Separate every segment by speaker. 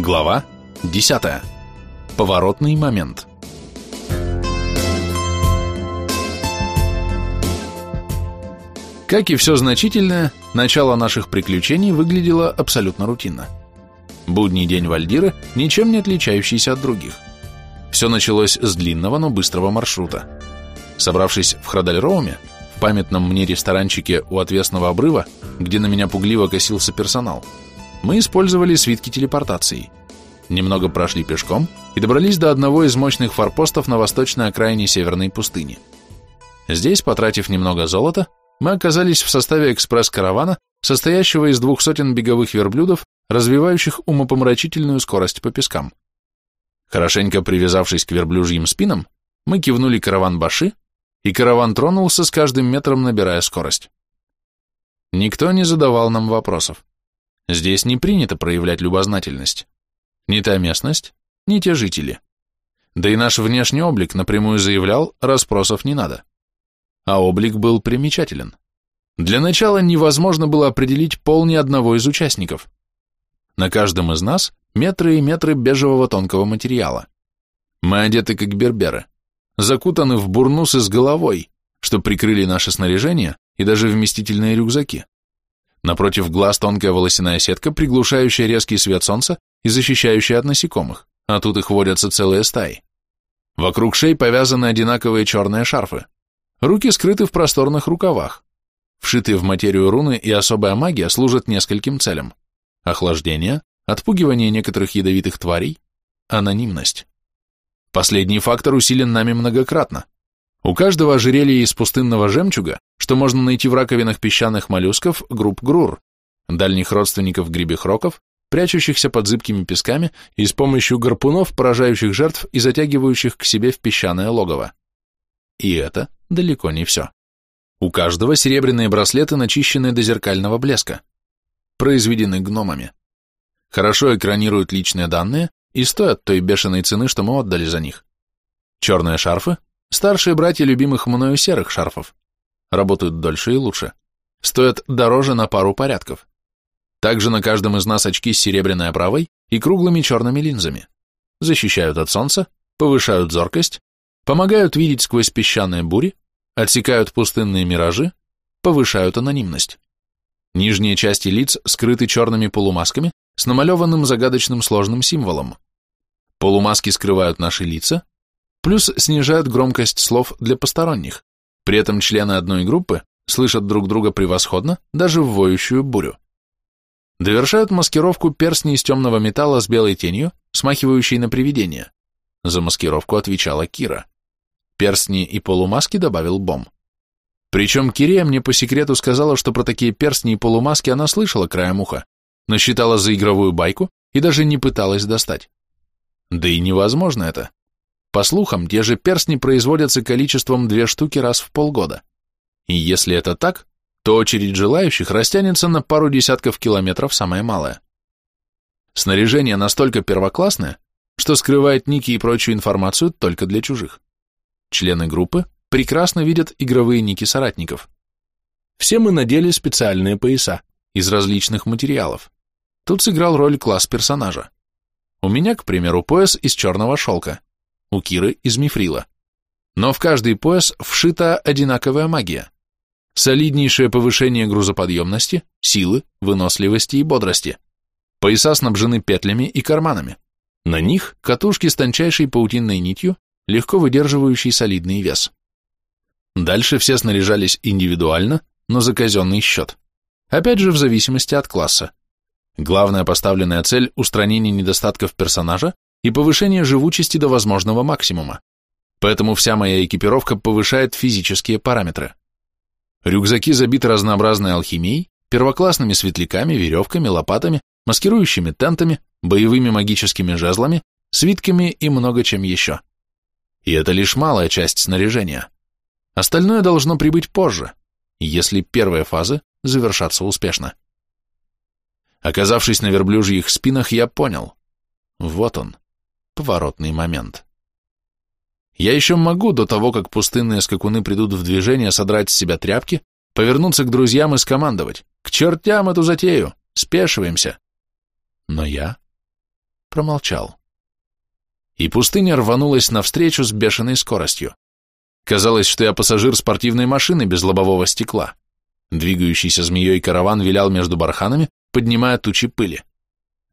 Speaker 1: Глава 10. Поворотный момент. Как и все значительное, начало наших приключений выглядело абсолютно рутинно. Будний день Вальдира, ничем не отличающийся от других. Все началось с длинного, но быстрого маршрута. Собравшись в Храдальроуме, в памятном мне ресторанчике у отвесного обрыва, где на меня пугливо косился персонал, мы использовали свитки телепортации. Немного прошли пешком и добрались до одного из мощных форпостов на восточной окраине Северной пустыни. Здесь, потратив немного золота, мы оказались в составе экспресс-каравана, состоящего из двух сотен беговых верблюдов, развивающих умопомрачительную скорость по пескам. Хорошенько привязавшись к верблюжьим спинам, мы кивнули караван Баши, и караван тронулся с каждым метром, набирая скорость. Никто не задавал нам вопросов. Здесь не принято проявлять любознательность. Ни та местность, ни те жители. Да и наш внешний облик напрямую заявлял, расспросов не надо. А облик был примечателен. Для начала невозможно было определить пол ни одного из участников. На каждом из нас метры и метры бежевого тонкого материала. Мы одеты как берберы, закутаны в бурнусы с головой, что прикрыли наше снаряжение и даже вместительные рюкзаки. Напротив глаз тонкая волосяная сетка, приглушающая резкий свет солнца и защищающая от насекомых, а тут их водятся целые стаи. Вокруг шеи повязаны одинаковые черные шарфы. Руки скрыты в просторных рукавах. Вшитые в материю руны и особая магия служат нескольким целям. Охлаждение, отпугивание некоторых ядовитых тварей, анонимность. Последний фактор усилен нами многократно. У каждого ожерелья из пустынного жемчуга что можно найти в раковинах песчаных моллюсков групп грур, дальних родственников грибехроков, прячущихся под зыбкими песками и с помощью гарпунов, поражающих жертв и затягивающих к себе в песчаное логово. И это далеко не все. У каждого серебряные браслеты, начищенные до зеркального блеска, произведены гномами. Хорошо экранируют личные данные и стоят той бешеной цены, что мы отдали за них. Черные шарфы – старшие братья любимых мною серых шарфов работают дольше и лучше, стоят дороже на пару порядков. Также на каждом из нас очки с серебряной оправой и круглыми черными линзами. Защищают от солнца, повышают зоркость, помогают видеть сквозь песчаные бури, отсекают пустынные миражи, повышают анонимность. Нижние части лиц скрыты черными полумасками с намалеванным загадочным сложным символом. Полумаски скрывают наши лица, плюс снижают громкость слов для посторонних. При этом члены одной группы слышат друг друга превосходно, даже в воющую бурю. Довершают маскировку перстни из темного металла с белой тенью, смахивающей на привидение. За маскировку отвечала Кира. Перстни и полумаски добавил Бом. Причем Кирия мне по секрету сказала, что про такие перстни и полумаски она слышала краем уха, но считала за игровую байку и даже не пыталась достать. Да и невозможно это. По слухам, те же перстни производятся количеством две штуки раз в полгода. И если это так, то очередь желающих растянется на пару десятков километров самое малое. Снаряжение настолько первоклассное, что скрывает ники и прочую информацию только для чужих. Члены группы прекрасно видят игровые ники соратников. Все мы надели специальные пояса из различных материалов. Тут сыграл роль класс персонажа. У меня, к примеру, пояс из черного шелка, у Киры из мифрила. Но в каждый пояс вшита одинаковая магия. Солиднейшее повышение грузоподъемности, силы, выносливости и бодрости. Пояса снабжены петлями и карманами. На них катушки с тончайшей паутинной нитью, легко выдерживающей солидный вес. Дальше все снаряжались индивидуально, но за казенный счет. Опять же в зависимости от класса. Главная поставленная цель – устранение недостатков персонажа и повышение живучести до возможного максимума. Поэтому вся моя экипировка повышает физические параметры. Рюкзаки забиты разнообразной алхимией, первоклассными светляками, веревками, лопатами, маскирующими тентами, боевыми магическими жезлами, свитками и много чем еще. И это лишь малая часть снаряжения. Остальное должно прибыть позже, если первые фазы завершатся успешно. Оказавшись на верблюжьих спинах, я понял. Вот он, поворотный момент. Я еще могу до того, как пустынные скакуны придут в движение, содрать с себя тряпки, повернуться к друзьям и скомандовать. К чертям эту затею! Спешиваемся! Но я промолчал. И пустыня рванулась навстречу с бешеной скоростью. Казалось, что я пассажир спортивной машины без лобового стекла. Двигающийся змеей караван вилял между барханами, поднимая тучи пыли.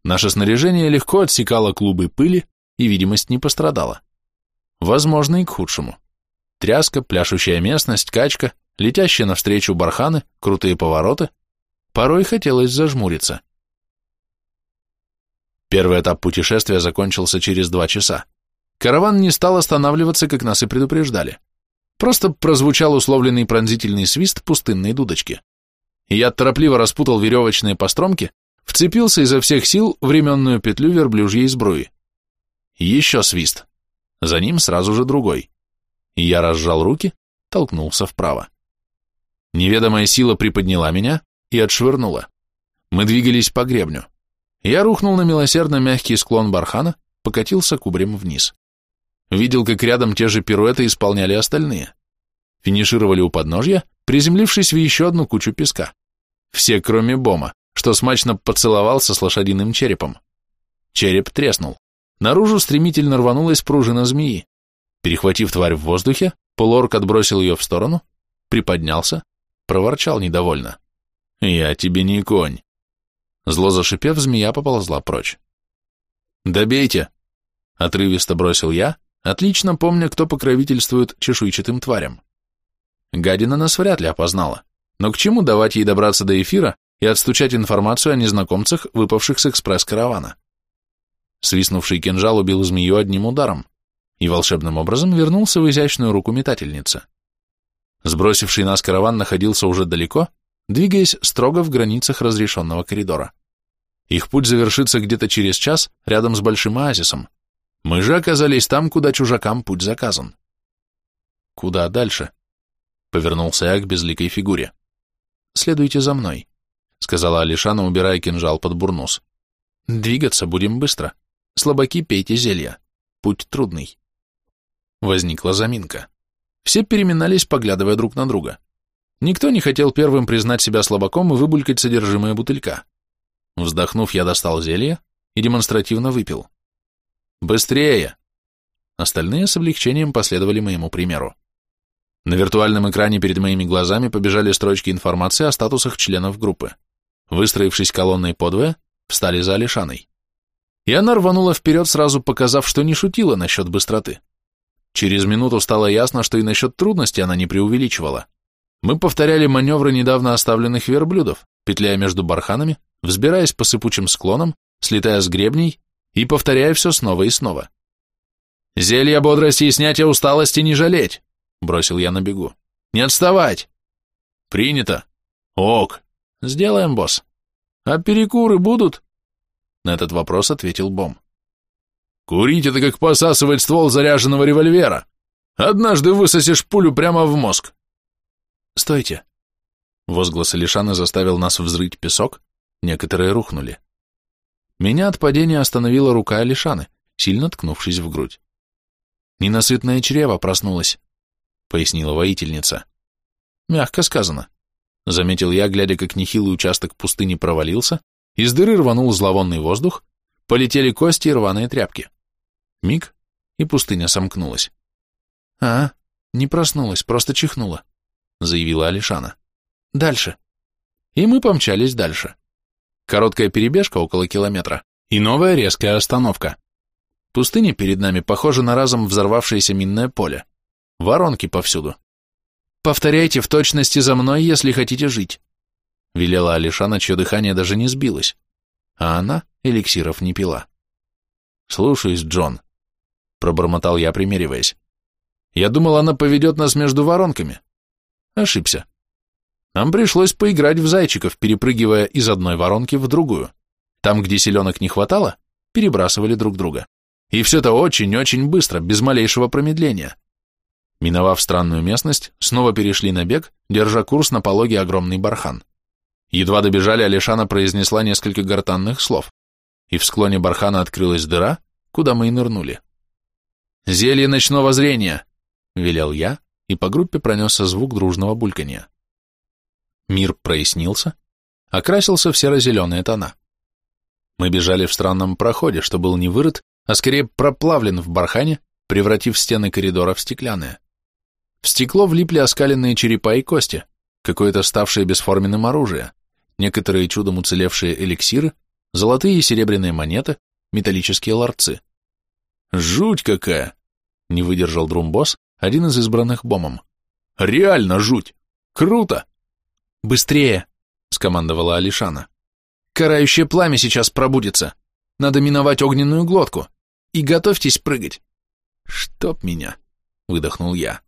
Speaker 1: Наше снаряжение легко отсекало клубы пыли, и видимость не пострадала. Возможно, и к худшему. Тряска, пляшущая местность, качка, летящие навстречу барханы, крутые повороты. Порой хотелось зажмуриться. Первый этап путешествия закончился через два часа. Караван не стал останавливаться, как нас и предупреждали. Просто прозвучал условленный пронзительный свист пустынной дудочки. Я торопливо распутал веревочные постромки, вцепился изо всех сил в ременную петлю верблюжьей сбруи. Еще свист. За ним сразу же другой. Я разжал руки, толкнулся вправо. Неведомая сила приподняла меня и отшвырнула. Мы двигались по гребню. Я рухнул на милосердно мягкий склон бархана, покатился кубрем вниз. Видел, как рядом те же пируэты исполняли остальные. Финишировали у подножья, приземлившись в еще одну кучу песка. Все, кроме Бома, что смачно поцеловался с лошадиным черепом. Череп треснул. Наружу стремительно рванулась пружина змеи. Перехватив тварь в воздухе, полуорк отбросил ее в сторону, приподнялся, проворчал недовольно. «Я тебе не конь». Зло зашипев, змея поползла прочь. «Добейте!» — отрывисто бросил я, отлично помня, кто покровительствует чешуйчатым тварям. Гадина нас вряд ли опознала, но к чему давать ей добраться до эфира и отстучать информацию о незнакомцах, выпавших с экспресс-каравана? Свистнувший кинжал убил змею одним ударом и волшебным образом вернулся в изящную руку метательницы. Сбросивший нас караван находился уже далеко, двигаясь строго в границах разрешенного коридора. Их путь завершится где-то через час рядом с большим оазисом. Мы же оказались там, куда чужакам путь заказан. Куда дальше? Повернулся я к безликой фигуре. Следуйте за мной, сказала Алишана, убирая кинжал под бурнус. Двигаться будем быстро. Слабаки пейте зелья. Путь трудный. Возникла заминка. Все переминались, поглядывая друг на друга. Никто не хотел первым признать себя слабаком и выбулькать содержимое бутылька. Вздохнув, я достал зелье и демонстративно выпил. «Быстрее!» Остальные с облегчением последовали моему примеру. На виртуальном экране перед моими глазами побежали строчки информации о статусах членов группы. Выстроившись колонной подвое, встали за Алишаной. И она рванула вперед, сразу показав, что не шутила насчет быстроты. Через минуту стало ясно, что и насчет трудности она не преувеличивала. Мы повторяли маневры недавно оставленных верблюдов, петляя между барханами, взбираясь по сыпучим склонам, слетая с гребней и повторяя все снова и снова. «Зелье бодрости и снятия усталости не жалеть!» — бросил я на бегу. «Не отставать!» «Принято!» «Ок!» «Сделаем, босс!» «А перекуры будут?» На этот вопрос ответил Бом. «Курить — это как посасывать ствол заряженного револьвера. Однажды высосешь пулю прямо в мозг». «Стойте!» Возглас Алишана заставил нас взрыть песок, некоторые рухнули. Меня от падения остановила рука Алишаны, сильно ткнувшись в грудь. «Ненасытное чрево проснулось», — пояснила воительница. «Мягко сказано», — заметил я, глядя, как нехилый участок пустыни провалился, из дыры рванул зловонный воздух, полетели кости и рваные тряпки. Миг, и пустыня сомкнулась. «А, не проснулась, просто чихнула», — заявила Алишана. «Дальше». И мы помчались дальше. Короткая перебежка около километра и новая резкая остановка. Пустыня перед нами похожа на разом взорвавшееся минное поле. Воронки повсюду. «Повторяйте в точности за мной, если хотите жить», — велела Алишана, чье дыхание даже не сбилось, а она эликсиров не пила. «Слушаюсь, Джон», — пробормотал я, примериваясь. «Я думал, она поведет нас между воронками». Ошибся. Нам пришлось поиграть в зайчиков, перепрыгивая из одной воронки в другую. Там, где селенок не хватало, перебрасывали друг друга. И все это очень-очень быстро, без малейшего промедления. Миновав странную местность, снова перешли на бег, держа курс на пологе огромный бархан. Едва добежали, Алишана произнесла несколько гортанных слов, и в склоне бархана открылась дыра, куда мы и нырнули. «Зелье ночного зрения!» — велел я, и по группе пронесся звук дружного бульканья. Мир прояснился, окрасился в серо-зеленые тона. Мы бежали в странном проходе, что был не вырыт, а скорее проплавлен в бархане, превратив стены коридора в стеклянные. В стекло влипли оскаленные черепа и кости, какое-то ставшее бесформенным оружие, некоторые чудом уцелевшие эликсиры, золотые и серебряные монеты, металлические ларцы. «Жуть какая!» — не выдержал Друмбос, один из избранных бомом. «Реально жуть! Круто!»
Speaker 2: «Быстрее!» — скомандовала Алишана. «Карающее пламя сейчас пробудится. Надо миновать огненную глотку. И готовьтесь прыгать!»
Speaker 1: «Чтоб меня!» — выдохнул я.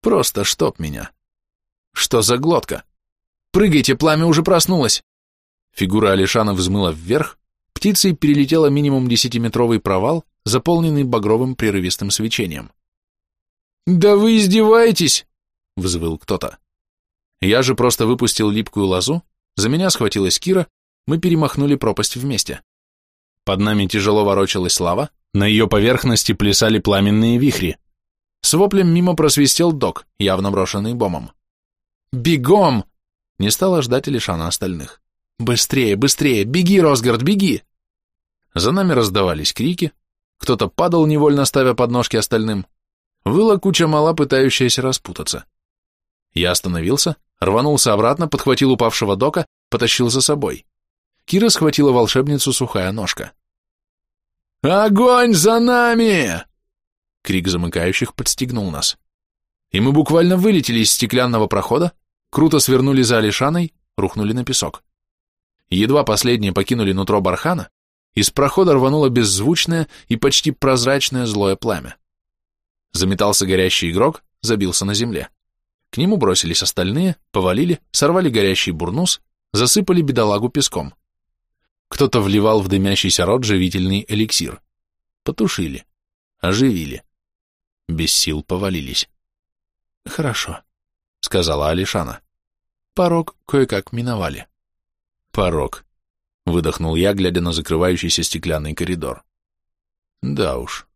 Speaker 1: «Просто чтоб меня!»
Speaker 2: «Что за глотка?» «Прыгайте, пламя уже проснулось!»
Speaker 1: Фигура Алишана взмыла вверх, птицей перелетела минимум десятиметровый провал, заполненный багровым прерывистым свечением.
Speaker 2: «Да вы издеваетесь!» — взвыл кто-то.
Speaker 1: Я же просто выпустил липкую лозу, за меня схватилась Кира, мы перемахнули пропасть вместе. Под нами тяжело ворочалась лава, на ее поверхности плясали пламенные вихри. С воплем мимо просвистел док, явно брошенный бомом.
Speaker 2: «Бегом!»
Speaker 1: — не стала ждать Лишана остальных.
Speaker 2: «Быстрее, быстрее! Беги, Росгард, беги!»
Speaker 1: За нами раздавались крики, кто-то падал, невольно ставя подножки остальным. Выла куча мала, пытающаяся распутаться. Я остановился, рванулся обратно, подхватил упавшего дока, потащил за собой. Кира схватила волшебницу сухая ножка.
Speaker 2: «Огонь за нами!»
Speaker 1: Крик замыкающих подстегнул нас. И мы буквально вылетели из стеклянного прохода, круто свернули за Алишаной, рухнули на песок. Едва последние покинули нутро бархана, из прохода рвануло беззвучное и почти прозрачное злое пламя. Заметался горящий игрок, забился на земле. К нему бросились остальные, повалили, сорвали горящий бурнус, засыпали бедолагу песком. Кто-то вливал в дымящийся рот живительный эликсир. Потушили, оживили. Без сил повалились.
Speaker 2: «Хорошо», — сказала Алишана.
Speaker 1: Порог кое-как миновали. Порог. Выдохнул я, глядя на закрывающийся стеклянный коридор. Да уж.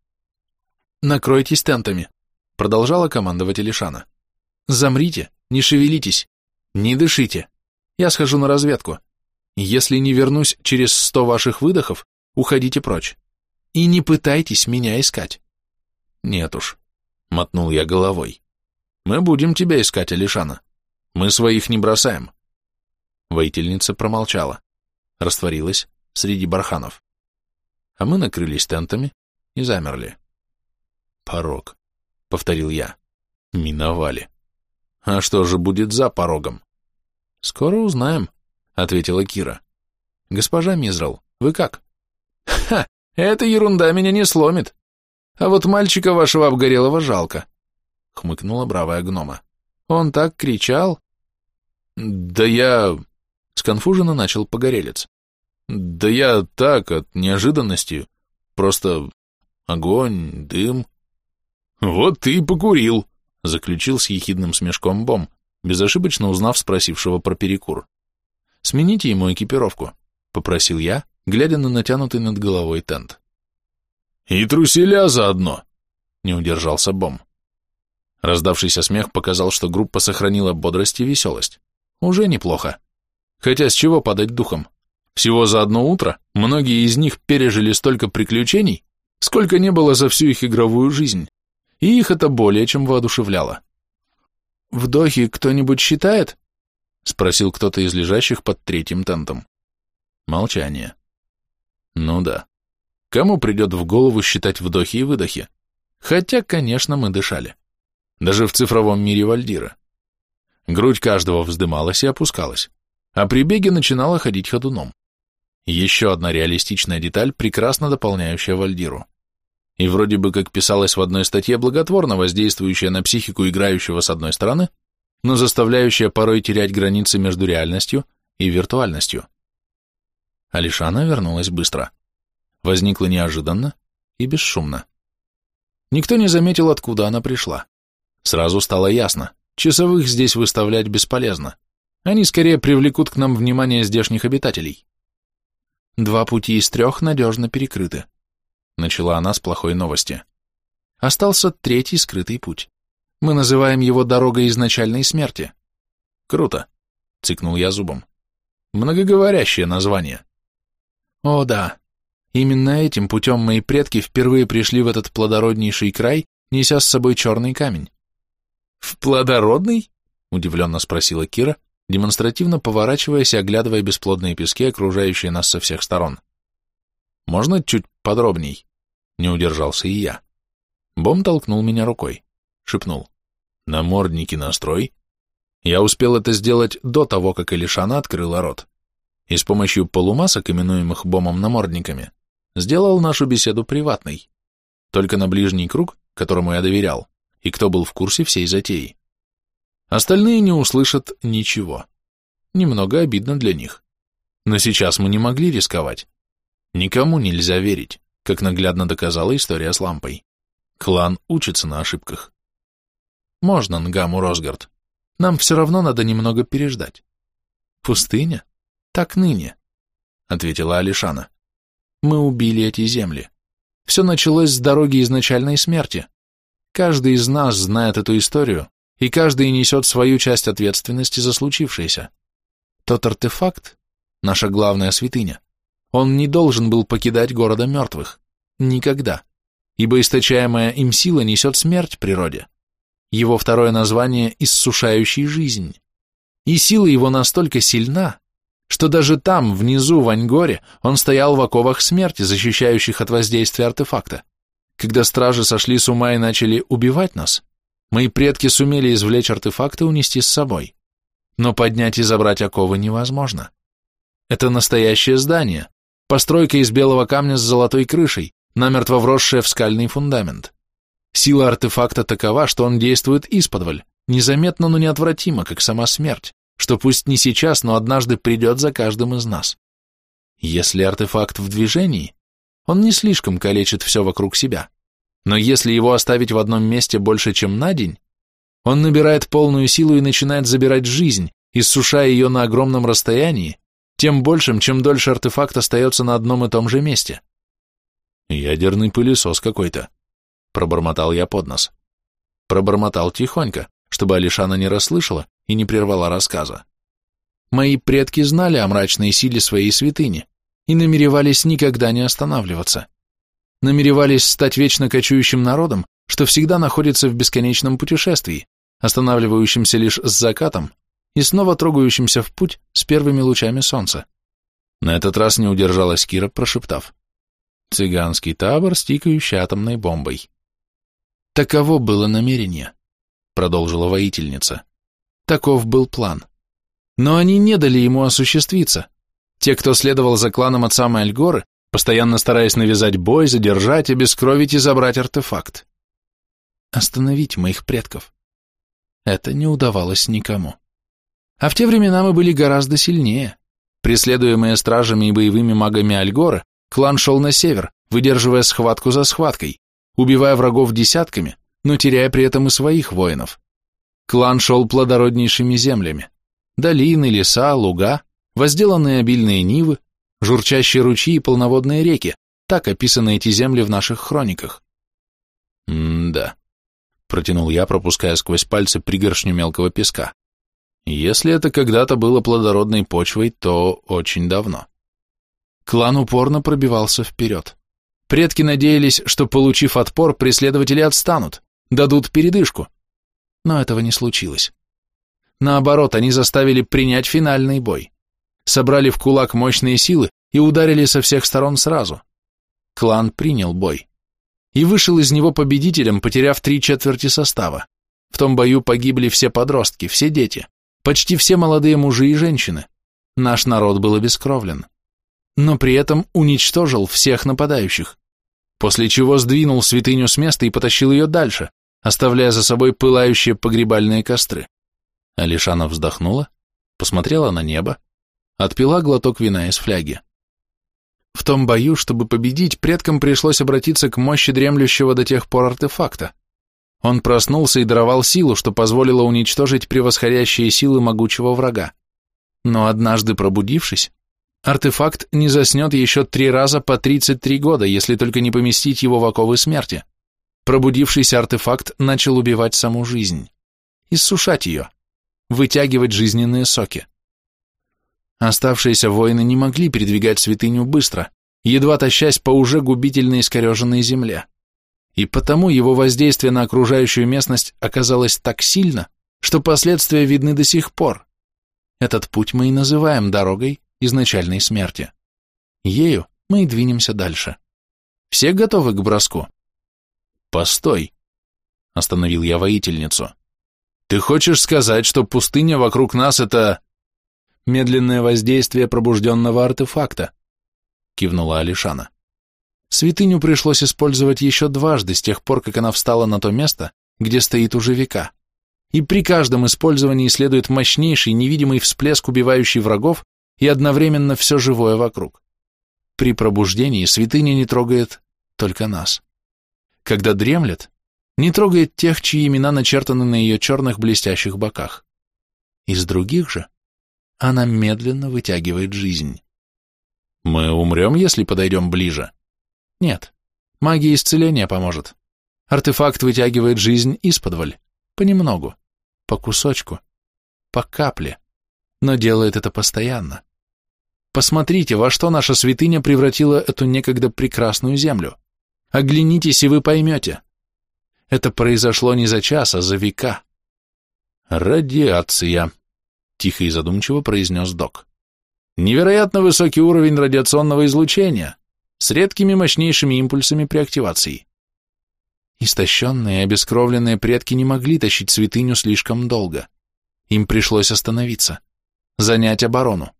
Speaker 2: «Накройтесь тентами», — продолжала командовать Элишана. «Замрите, не шевелитесь, не дышите. Я схожу на разведку. Если не вернусь через сто ваших выдохов, уходите прочь. И не пытайтесь меня искать».
Speaker 1: «Нет уж», — мотнул я головой. «Мы будем тебя искать, Алишана. Мы своих не бросаем». Воительница промолчала растворилась среди барханов. А мы накрылись тентами и замерли. «Порог», — повторил я. «Миновали. А что же будет за порогом?» «Скоро узнаем», — ответила Кира. «Госпожа Мизрал, вы как?»
Speaker 2: «Ха! Эта ерунда меня не сломит. А вот мальчика вашего обгорелого жалко», — хмыкнула бравая гнома. «Он так кричал».
Speaker 1: «Да я...» Сконфуженно начал погорелец. Да я так, от неожиданности. Просто огонь, дым. Вот ты и покурил, заключил с ехидным смешком Бом, безошибочно узнав спросившего про перекур. Смените ему экипировку, попросил я, глядя на натянутый над головой тент. И труселя заодно, не удержался Бом. Раздавшийся смех показал, что группа сохранила бодрость и веселость. Уже неплохо. Хотя с чего падать духом? Всего за одно утро многие из них пережили столько приключений, сколько не было за всю их игровую жизнь, и их это более чем воодушевляло.
Speaker 2: «Вдохи кто-нибудь считает?»
Speaker 1: — спросил кто-то из лежащих под третьим тентом. Молчание. Ну да. Кому придет в голову считать вдохи и выдохи? Хотя, конечно, мы дышали. Даже в цифровом мире Вальдира. Грудь каждого вздымалась и опускалась а при беге начинала ходить ходуном. Еще одна реалистичная деталь, прекрасно дополняющая Вальдиру. И вроде бы, как писалось в одной статье, благотворно воздействующая на психику играющего с одной стороны, но заставляющая порой терять границы между реальностью и виртуальностью. Алишана вернулась быстро. Возникла неожиданно и бесшумно. Никто не заметил, откуда она пришла. Сразу стало ясно, часовых здесь выставлять бесполезно. Они скорее привлекут к нам внимание здешних обитателей. Два пути из трех надежно перекрыты. Начала она с плохой новости. Остался третий скрытый путь. Мы называем его дорогой изначальной смерти. Круто, цикнул я зубом. Многоговорящее название.
Speaker 2: О да, именно этим путем мои предки впервые пришли в этот плодороднейший край, неся с собой черный камень.
Speaker 1: В плодородный?
Speaker 2: Удивленно спросила Кира, демонстративно поворачиваясь и оглядывая бесплодные пески, окружающие нас со всех сторон. Можно чуть подробней? Не удержался и я. Бом толкнул меня рукой, шепнул. Намордники настрой. Я успел это сделать до того, как Элишана открыла рот. И с помощью полумасок, именуемых Бомом намордниками, сделал нашу беседу приватной. Только на ближний круг, которому я доверял, и кто был в курсе всей затеи. Остальные не услышат ничего. Немного обидно для них. Но сейчас мы не могли рисковать. Никому нельзя верить, как наглядно доказала история с лампой. Клан учится на ошибках. Можно, Нгаму Росгард. Нам все равно надо немного переждать. Пустыня? Так ныне, — ответила Алишана. Мы убили эти земли. Все началось с дороги изначальной смерти. Каждый из нас знает эту историю, и каждый несет свою часть ответственности за случившееся. Тот артефакт, наша главная святыня, он не должен был покидать города мертвых. Никогда. Ибо источаемая им сила несет смерть природе. Его второе название – иссушающий жизнь. И сила его настолько сильна, что даже там, внизу, в Аньгоре, он стоял в оковах смерти, защищающих от воздействия артефакта. Когда стражи сошли с ума и начали убивать нас, мои предки сумели извлечь артефакт и унести с собой. Но поднять и забрать оковы невозможно. Это настоящее здание, постройка из белого камня с золотой крышей, намертво вросшая в скальный фундамент. Сила артефакта такова, что он действует исподволь, незаметно, но неотвратимо, как сама смерть, что пусть не сейчас, но однажды придет за каждым из нас. Если артефакт в движении, он не слишком калечит все вокруг себя. Но если его оставить в одном месте больше, чем на день, он набирает полную силу и начинает забирать жизнь, иссушая ее на огромном расстоянии, тем большим, чем дольше артефакт остается на одном и том же месте. Ядерный пылесос какой-то, пробормотал я под нос. Пробормотал тихонько, чтобы Алишана не расслышала и не прервала рассказа. Мои предки знали о мрачной силе своей святыни и намеревались никогда не останавливаться. Намеревались стать вечно кочующим народом, что всегда находится в бесконечном путешествии, останавливающемся лишь с закатом и снова трогающимся в путь с первыми лучами солнца. На этот раз не удержалась Кира, прошептав. «Цыганский табор, стикающий атомной бомбой». Таково было намерение, продолжила воительница. Таков был план. Но они не дали ему осуществиться. Те, кто следовал за кланом от самой Альгоры, постоянно стараясь навязать бой, задержать, обескровить и забрать артефакт. Остановить моих предков. Это не удавалось никому. А в те времена мы были гораздо сильнее. Преследуемые стражами и боевыми магами Альгоры, клан шел на север, выдерживая схватку за схваткой, убивая врагов десятками, но теряя при этом и своих воинов. Клан шел плодороднейшими землями. Долины, леса, луга, возделанные обильные нивы, журчащие ручьи и полноводные реки, так описаны эти земли в наших хрониках. «М-да», — протянул я, пропуская сквозь пальцы пригоршню мелкого песка. Если это когда-то было плодородной почвой, то очень давно. Клан упорно пробивался вперед. Предки надеялись, что, получив отпор, преследователи отстанут, дадут передышку. Но этого не случилось. Наоборот, они заставили принять финальный бой. Собрали в кулак мощные силы и ударили со всех сторон сразу. Клан принял бой. И вышел из него победителем, потеряв три четверти состава. В том бою погибли все подростки, все дети. Почти все молодые мужи и женщины. Наш народ был обескровлен. Но при этом уничтожил всех нападающих. После чего сдвинул святыню с места и потащил ее дальше, оставляя за собой пылающие погребальные костры. Алишана вздохнула, посмотрела на небо, отпила глоток вина из фляги. В том бою, чтобы победить, предкам пришлось обратиться к мощи дремлющего до тех пор артефакта. Он проснулся и даровал силу, что позволило уничтожить превосходящие силы могучего врага. Но однажды пробудившись, артефакт не заснет еще три раза по 33 года, если только не поместить его в оковы смерти. Пробудившийся артефакт начал убивать саму жизнь, иссушать ее, вытягивать жизненные соки. Оставшиеся воины не могли передвигать святыню быстро, едва тащась по уже губительно искореженной земле. И потому его воздействие на окружающую местность оказалось так сильно, что последствия видны до сих пор. Этот путь мы и называем дорогой изначальной смерти. Ею мы и двинемся дальше. Все готовы к броску?
Speaker 1: Постой, остановил я воительницу. Ты хочешь сказать, что пустыня вокруг нас это...
Speaker 2: Медленное воздействие пробужденного артефакта, кивнула Алишана. Святыню пришлось использовать еще дважды с тех пор, как она встала на то место, где стоит уже века. И при каждом использовании следует мощнейший невидимый всплеск, убивающий врагов и одновременно все живое вокруг. При пробуждении святыня не трогает только нас. Когда дремлет, не трогает тех, чьи имена начертаны на ее черных блестящих боках. Из других же она медленно вытягивает жизнь.
Speaker 1: Мы умрем, если подойдем ближе?
Speaker 2: Нет, магия исцеления поможет. Артефакт вытягивает жизнь из-под понемногу, по кусочку, по капле, но делает это постоянно. Посмотрите, во что наша святыня превратила эту некогда прекрасную землю. Оглянитесь, и вы поймете. Это произошло не за час, а за века.
Speaker 1: Радиация, тихо и задумчиво произнес док. Невероятно высокий уровень радиационного излучения с редкими мощнейшими импульсами при активации.
Speaker 2: Истощенные, обескровленные предки не могли тащить святыню слишком долго. Им пришлось остановиться, занять оборону.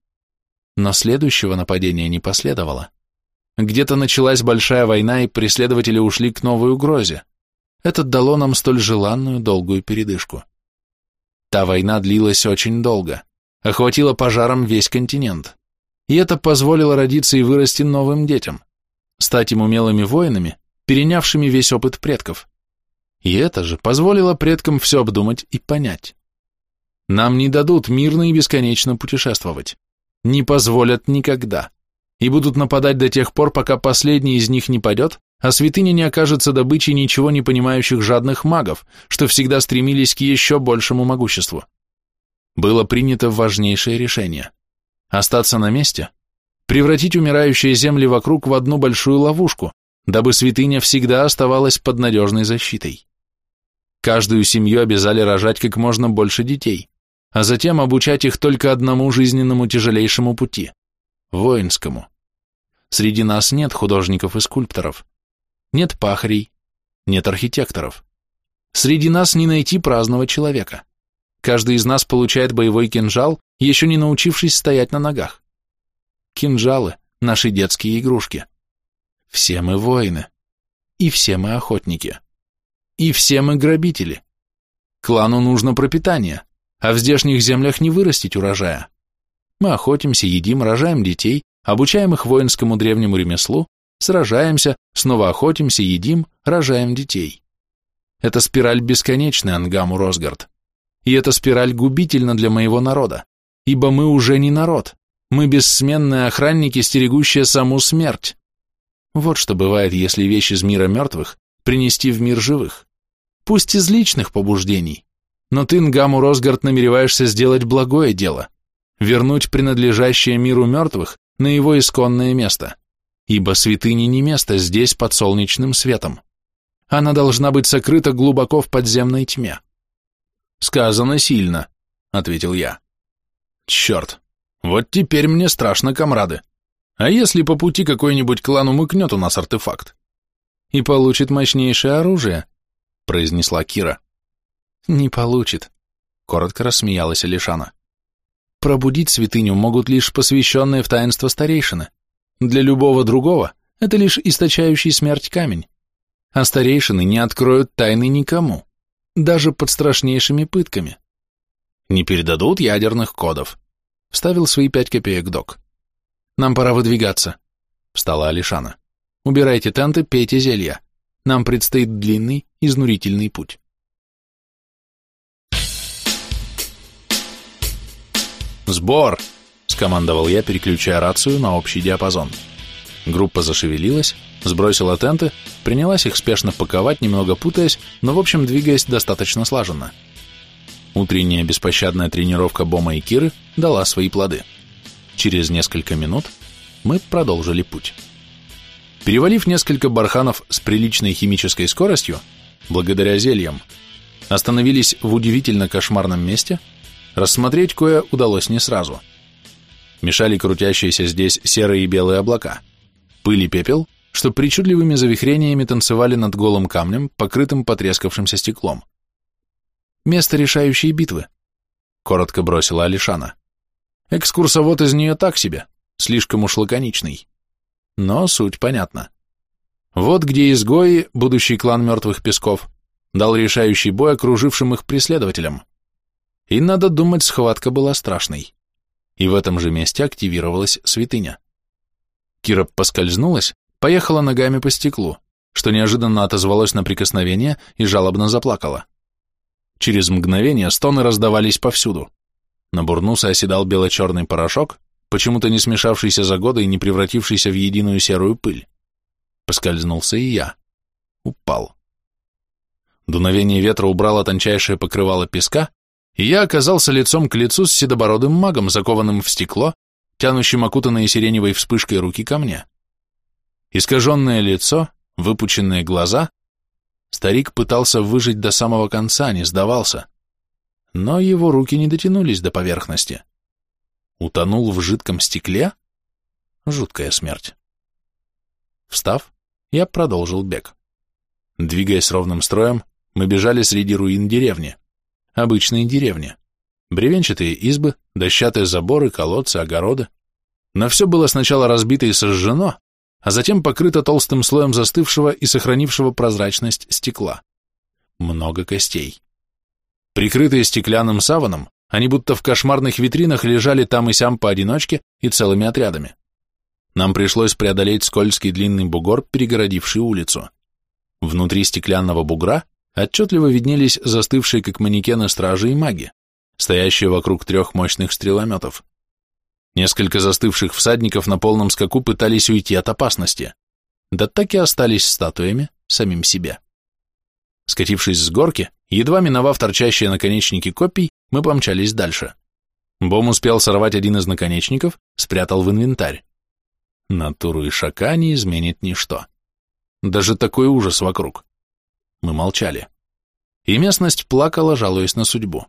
Speaker 2: Но следующего нападения не последовало. Где-то началась большая война, и преследователи ушли к новой угрозе. Это дало нам столь желанную долгую передышку. Та война длилась очень долго, охватила пожаром весь континент. И это позволило родиться и вырасти новым детям, стать им умелыми воинами, перенявшими весь опыт предков. И это же позволило предкам все обдумать и понять. Нам не дадут мирно и бесконечно путешествовать не позволят никогда и будут нападать до тех пор, пока последний из них не падет, а святыня не окажется добычей ничего не понимающих жадных магов, что всегда стремились к еще большему могуществу. Было принято важнейшее решение – остаться на месте, превратить умирающие земли вокруг в одну большую ловушку, дабы святыня всегда оставалась под надежной защитой. Каждую семью обязали рожать как можно больше детей, а затем обучать их только одному жизненному тяжелейшему пути – воинскому. Среди нас нет художников и скульпторов, нет пахарей, нет архитекторов. Среди нас не найти праздного человека. Каждый из нас получает боевой кинжал, еще не научившись стоять на ногах. Кинжалы – наши детские игрушки. Все мы воины. И все мы охотники. И все мы грабители. Клану нужно пропитание – а в здешних землях не вырастить урожая. Мы охотимся, едим, рожаем детей, обучаем их воинскому древнему ремеслу, сражаемся, снова охотимся, едим, рожаем детей. Это спираль бесконечная, Ангаму Росгард. И эта спираль губительна для моего народа, ибо мы уже не народ, мы бессменные охранники, стерегущие саму смерть. Вот что бывает, если вещь из мира мертвых принести в мир живых. Пусть из личных побуждений, но ты, Нгаму Росгард, намереваешься сделать благое дело, вернуть принадлежащее миру мертвых на его исконное место, ибо святыня не место здесь под солнечным светом. Она должна быть сокрыта глубоко в подземной тьме.
Speaker 1: Сказано сильно, ответил я. Черт, вот теперь мне страшно, комрады. А если по пути какой-нибудь клан умыкнет у нас артефакт?
Speaker 2: И получит мощнейшее оружие, произнесла Кира. «Не получит», — коротко рассмеялась Алишана. «Пробудить святыню могут лишь посвященные в таинство старейшины. Для любого другого это лишь источающий смерть камень. А старейшины не откроют тайны никому, даже под страшнейшими пытками.
Speaker 1: Не передадут ядерных кодов», — вставил свои пять копеек док.
Speaker 2: «Нам пора выдвигаться», — встала Алишана. «Убирайте тенты, пейте зелья. Нам предстоит длинный, изнурительный путь».
Speaker 1: «Сбор!» — скомандовал я, переключая рацию на общий диапазон. Группа зашевелилась, сбросила тенты, принялась их спешно паковать, немного путаясь, но в общем двигаясь достаточно слаженно. Утренняя беспощадная тренировка Бома и Киры дала свои плоды. Через несколько минут мы продолжили путь. Перевалив несколько барханов с приличной химической скоростью, благодаря зельям, остановились в удивительно кошмарном месте, рассмотреть кое удалось не сразу. Мешали крутящиеся здесь серые и белые облака, пыль и пепел, что причудливыми завихрениями танцевали над голым камнем, покрытым потрескавшимся стеклом. «Место решающей битвы», — коротко бросила Алишана. Экскурсовод из нее так себе, слишком уж лаконичный. Но суть понятна. Вот где изгои, будущий клан мертвых песков, дал решающий бой окружившим их преследователям. И, надо думать, схватка была страшной. И в этом же месте активировалась святыня. Кира поскользнулась, поехала ногами по стеклу, что неожиданно отозвалось на прикосновение и жалобно заплакала. Через мгновение стоны раздавались повсюду. На бурнуса оседал бело-черный порошок, почему-то не смешавшийся за годы и не превратившийся в единую серую пыль. Поскользнулся и я. Упал. Дуновение ветра убрало тончайшее покрывало песка, и я оказался лицом к лицу с седобородым магом, закованным в стекло, тянущим окутанные сиреневой вспышкой руки ко мне. Искаженное лицо, выпученные глаза. Старик пытался выжить до самого конца, не сдавался но его руки не дотянулись до поверхности. Утонул в жидком стекле? Жуткая смерть. Встав, я продолжил бег. Двигаясь ровным строем, мы бежали среди руин деревни. Обычные деревни. Бревенчатые избы, дощатые заборы, колодцы, огороды. Но все было сначала разбито и сожжено, а затем покрыто толстым слоем застывшего и сохранившего прозрачность стекла. Много костей. Прикрытые стеклянным саваном, они будто в кошмарных витринах лежали там и сям поодиночке и целыми отрядами. Нам пришлось преодолеть скользкий длинный бугор, перегородивший улицу. Внутри стеклянного бугра отчетливо виднелись застывшие как манекены стражи и маги, стоящие вокруг трех мощных стрелометов. Несколько застывших всадников на полном скаку пытались уйти от опасности, да так и остались статуями самим себе. Скатившись с горки, едва миновав торчащие наконечники копий, мы помчались дальше. Бом успел сорвать один из наконечников, спрятал в инвентарь. Натуру и шака не изменит ничто. Даже такой ужас вокруг. Мы молчали. И местность плакала, жалуясь на судьбу.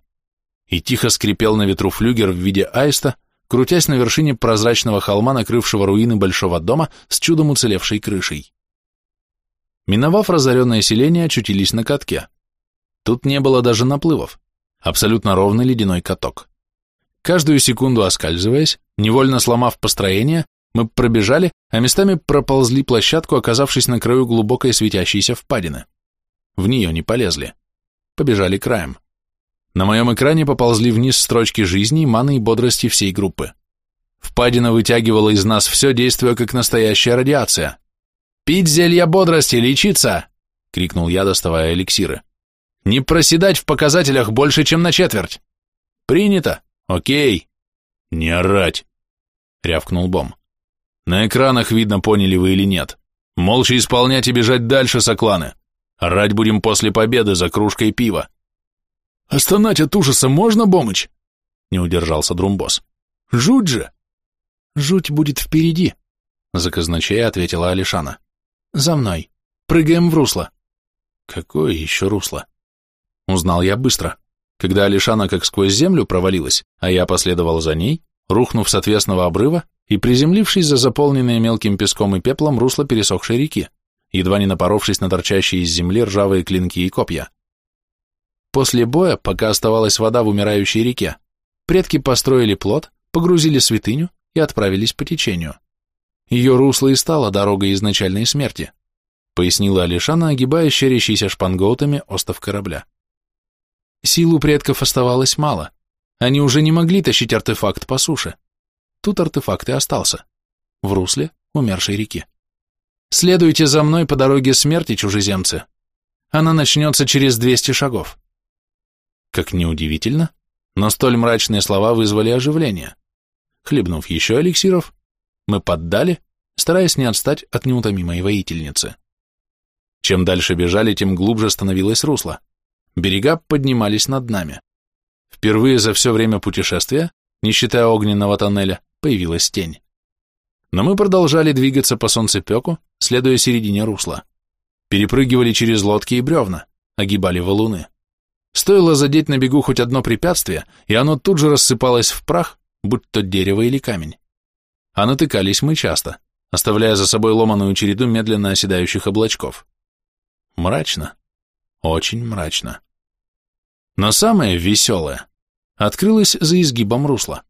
Speaker 1: И тихо скрипел на ветру флюгер в виде аиста, крутясь на вершине прозрачного холма, накрывшего руины большого дома с чудом уцелевшей крышей. Миновав разоренное селение, очутились на катке. Тут не было даже наплывов. Абсолютно ровный ледяной каток. Каждую секунду оскальзываясь, невольно сломав построение, мы пробежали, а местами проползли площадку, оказавшись на краю глубокой светящейся впадины. В нее не полезли. Побежали краем. На моем экране поползли вниз строчки жизни, маны и бодрости всей группы. Впадина вытягивала из нас все, действуя как настоящая радиация. «Пить зелья бодрости, лечиться!» — крикнул я, доставая эликсиры. «Не проседать в показателях больше, чем на четверть!» «Принято! Окей!» «Не орать!» — рявкнул Бом. «На экранах видно, поняли вы или нет. Молча исполнять и бежать дальше, сокланы. Орать будем после победы за кружкой пива». «Остонать от ужаса можно, Бомыч?» — не удержался Друмбос. «Жуть же!» «Жуть будет впереди», — заказначей ответила Алишана. За мной. Прыгаем в русло. Какое еще русло? Узнал я быстро. Когда Алишана как сквозь землю провалилась, а я последовал за ней, рухнув с отвесного обрыва и приземлившись за заполненное мелким песком и пеплом русло пересохшей реки, едва не напоровшись на торчащие из земли ржавые клинки и копья. После боя, пока оставалась вода в умирающей реке, предки построили плот, погрузили святыню и отправились по течению. Ее русло и стало дорогой изначальной смерти, пояснила Алишана, огибая щерящийся шпангоутами остов корабля. Сил у предков оставалось мало. Они уже не могли тащить артефакт по суше. Тут артефакт и остался. В русле умершей реки. Следуйте за мной по дороге смерти, чужеземцы. Она начнется через 200 шагов. Как неудивительно, но столь мрачные слова вызвали оживление. Хлебнув еще эликсиров, мы поддали, стараясь не отстать от неутомимой воительницы. Чем дальше бежали, тем глубже становилось русло. Берега поднимались над нами. Впервые за все время путешествия, не считая огненного тоннеля, появилась тень. Но мы продолжали двигаться по солнцепеку, следуя середине русла. Перепрыгивали через лодки и бревна, огибали валуны. Стоило задеть на бегу хоть одно препятствие, и оно тут же рассыпалось в прах, будь то дерево или камень. А натыкались мы часто, оставляя за собой ломаную череду медленно оседающих облачков. Мрачно, очень мрачно. Но самое веселое открылось за изгибом русла.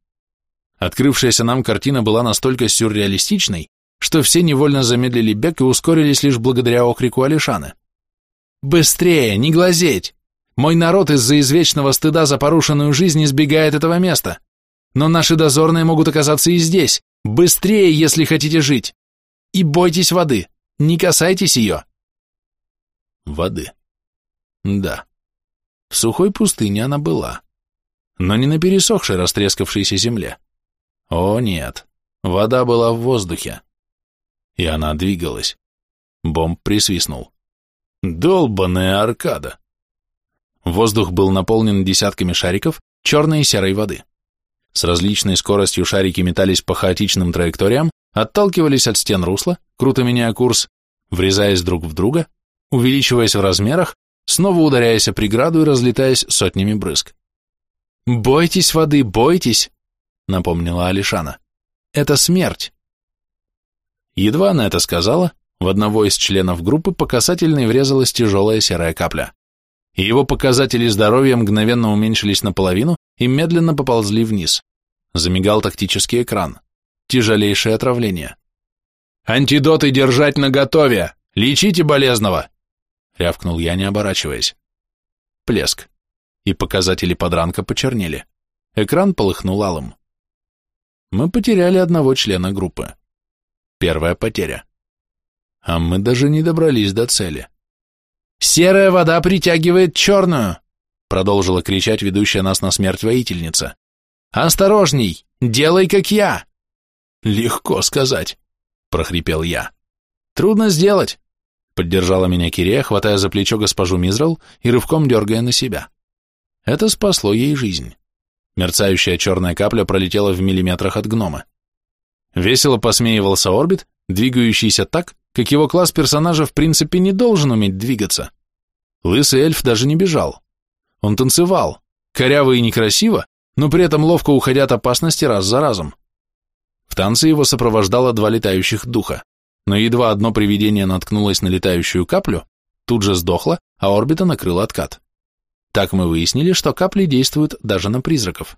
Speaker 1: Открывшаяся нам картина была настолько сюрреалистичной, что все невольно замедлили бег и ускорились лишь благодаря окрику Алишаны. «Быстрее, не глазеть! Мой народ из-за извечного стыда за порушенную жизнь избегает этого места. Но наши дозорные могут оказаться и здесь. Быстрее, если хотите жить! И бойтесь воды, не касайтесь ее!» Воды. Да. В сухой пустыне она была, но не на пересохшей растрескавшейся земле. О нет, вода была в воздухе. И она двигалась. Бомб присвистнул. Долбаная аркада. Воздух был наполнен десятками шариков черной и серой воды. С различной скоростью шарики метались по хаотичным траекториям, отталкивались от стен русла, круто меняя курс, врезаясь друг в друга, увеличиваясь в размерах, снова ударяясь о преграду и разлетаясь сотнями брызг. «Бойтесь воды, бойтесь!» — напомнила Алишана. «Это смерть!» Едва она это сказала, в одного из членов группы по касательной врезалась тяжелая серая капля. И его показатели здоровья мгновенно уменьшились наполовину и медленно поползли вниз. Замигал тактический экран. Тяжелейшее отравление. «Антидоты держать наготове! Лечите болезного!» рявкнул я, не оборачиваясь. Плеск. И показатели подранка почернели. Экран полыхнул алым. Мы потеряли одного члена группы. Первая потеря. А мы даже не добрались до цели. «Серая вода притягивает черную!» продолжила кричать ведущая нас на смерть воительница. «Осторожней! Делай, как я!» «Легко сказать», — прохрипел я. «Трудно сделать. Поддержала меня Кирея, хватая за плечо госпожу Мизрал и рывком дергая на себя. Это спасло ей жизнь. Мерцающая черная капля пролетела в миллиметрах от гнома. Весело посмеивался Орбит, двигающийся так, как его класс персонажа в принципе не должен уметь двигаться. Лысый эльф даже не бежал. Он танцевал, коряво и некрасиво, но при этом ловко уходя от опасности раз за разом. В танце его сопровождало два летающих духа но едва одно привидение наткнулось на летающую каплю, тут же сдохло, а орбита накрыла откат. Так мы выяснили, что капли действуют даже на призраков.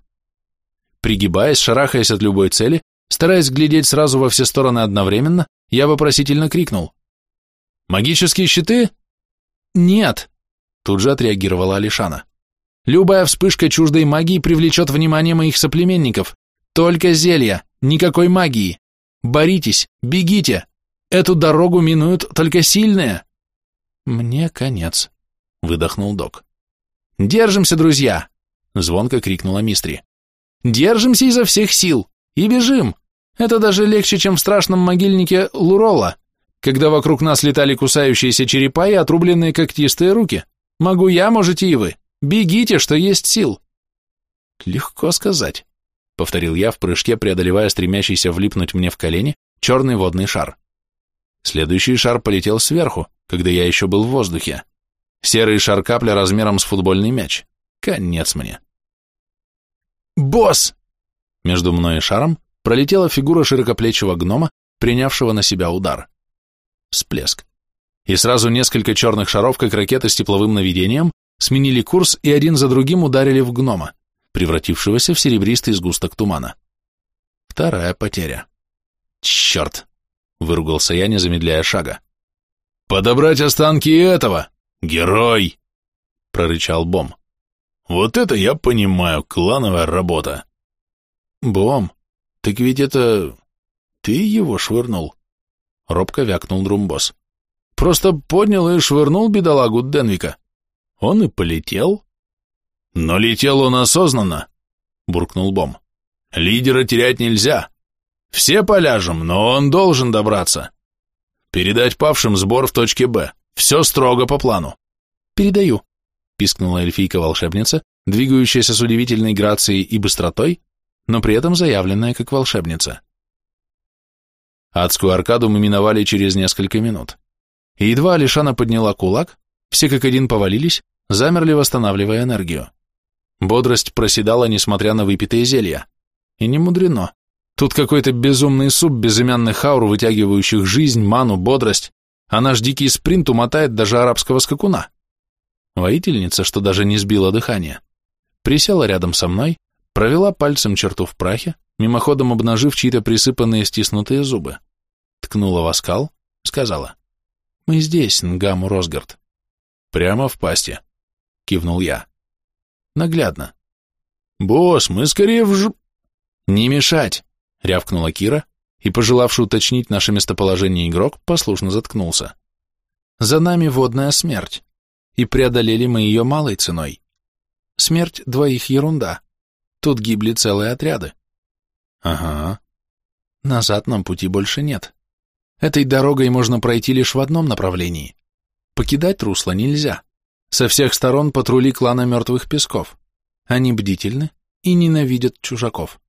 Speaker 1: Пригибаясь, шарахаясь от любой цели, стараясь глядеть сразу во все стороны одновременно, я вопросительно крикнул. «Магические щиты?» «Нет!» Тут же отреагировала Алишана. «Любая вспышка чуждой магии привлечет внимание моих соплеменников. Только зелья, никакой магии. Боритесь, бегите!» Эту дорогу минуют только сильные. Мне конец, выдохнул док. Держимся, друзья, звонко крикнула Мистри. Держимся изо всех сил и бежим. Это даже легче, чем в страшном могильнике Лурола, когда вокруг нас летали кусающиеся черепа и отрубленные когтистые руки. Могу я, можете и вы. Бегите, что есть сил. Легко сказать, повторил я в прыжке, преодолевая стремящийся влипнуть мне в колени черный водный шар. Следующий шар полетел сверху, когда я еще был в воздухе. Серый шар капля размером с футбольный мяч. Конец мне. «Босс!» Между мной и шаром пролетела фигура широкоплечего гнома, принявшего на себя удар. Всплеск. И сразу несколько черных шаров, как ракеты с тепловым наведением, сменили курс и один за другим ударили в гнома, превратившегося в серебристый сгусток тумана. Вторая потеря. Черт! выругался я, не замедляя шага. «Подобрать останки этого! Герой!» — прорычал Бом. «Вот это я понимаю, клановая работа!» «Бом, так ведь это... ты его швырнул?» — робко вякнул Друмбос. «Просто поднял и швырнул бедолагу Денвика. Он и полетел». «Но летел он осознанно!» — буркнул Бом. «Лидера терять нельзя!» Все поляжем, но он должен добраться. Передать павшим сбор в точке Б. Все строго по плану. Передаю, пискнула эльфийка-волшебница, двигающаяся с удивительной грацией и быстротой, но при этом заявленная как волшебница. Адскую аркаду мы миновали через несколько минут. И едва Алишана подняла кулак, все как один повалились, замерли, восстанавливая энергию. Бодрость проседала, несмотря на выпитые зелья. И не мудрено. Тут какой-то безумный суп безымянных аур, вытягивающих жизнь, ману, бодрость, а наш дикий спринт умотает даже арабского скакуна. Воительница, что даже не сбила дыхание, присела рядом со мной, провела пальцем черту в прахе, мимоходом обнажив чьи-то присыпанные стиснутые зубы, ткнула в оскал, сказала, «Мы здесь, Нгаму Росгард». «Прямо в пасти», — кивнул я. «Наглядно». «Босс, мы скорее в ж...» «Не мешать!» — рявкнула Кира, и, пожелавший уточнить наше местоположение игрок, послушно заткнулся. «За нами водная смерть, и преодолели мы ее малой ценой. Смерть двоих ерунда. Тут гибли целые отряды. Ага. Назад нам пути больше нет. Этой дорогой можно пройти лишь в одном направлении. Покидать русло нельзя. Со всех сторон патрули клана Мертвых Песков. Они бдительны и ненавидят чужаков.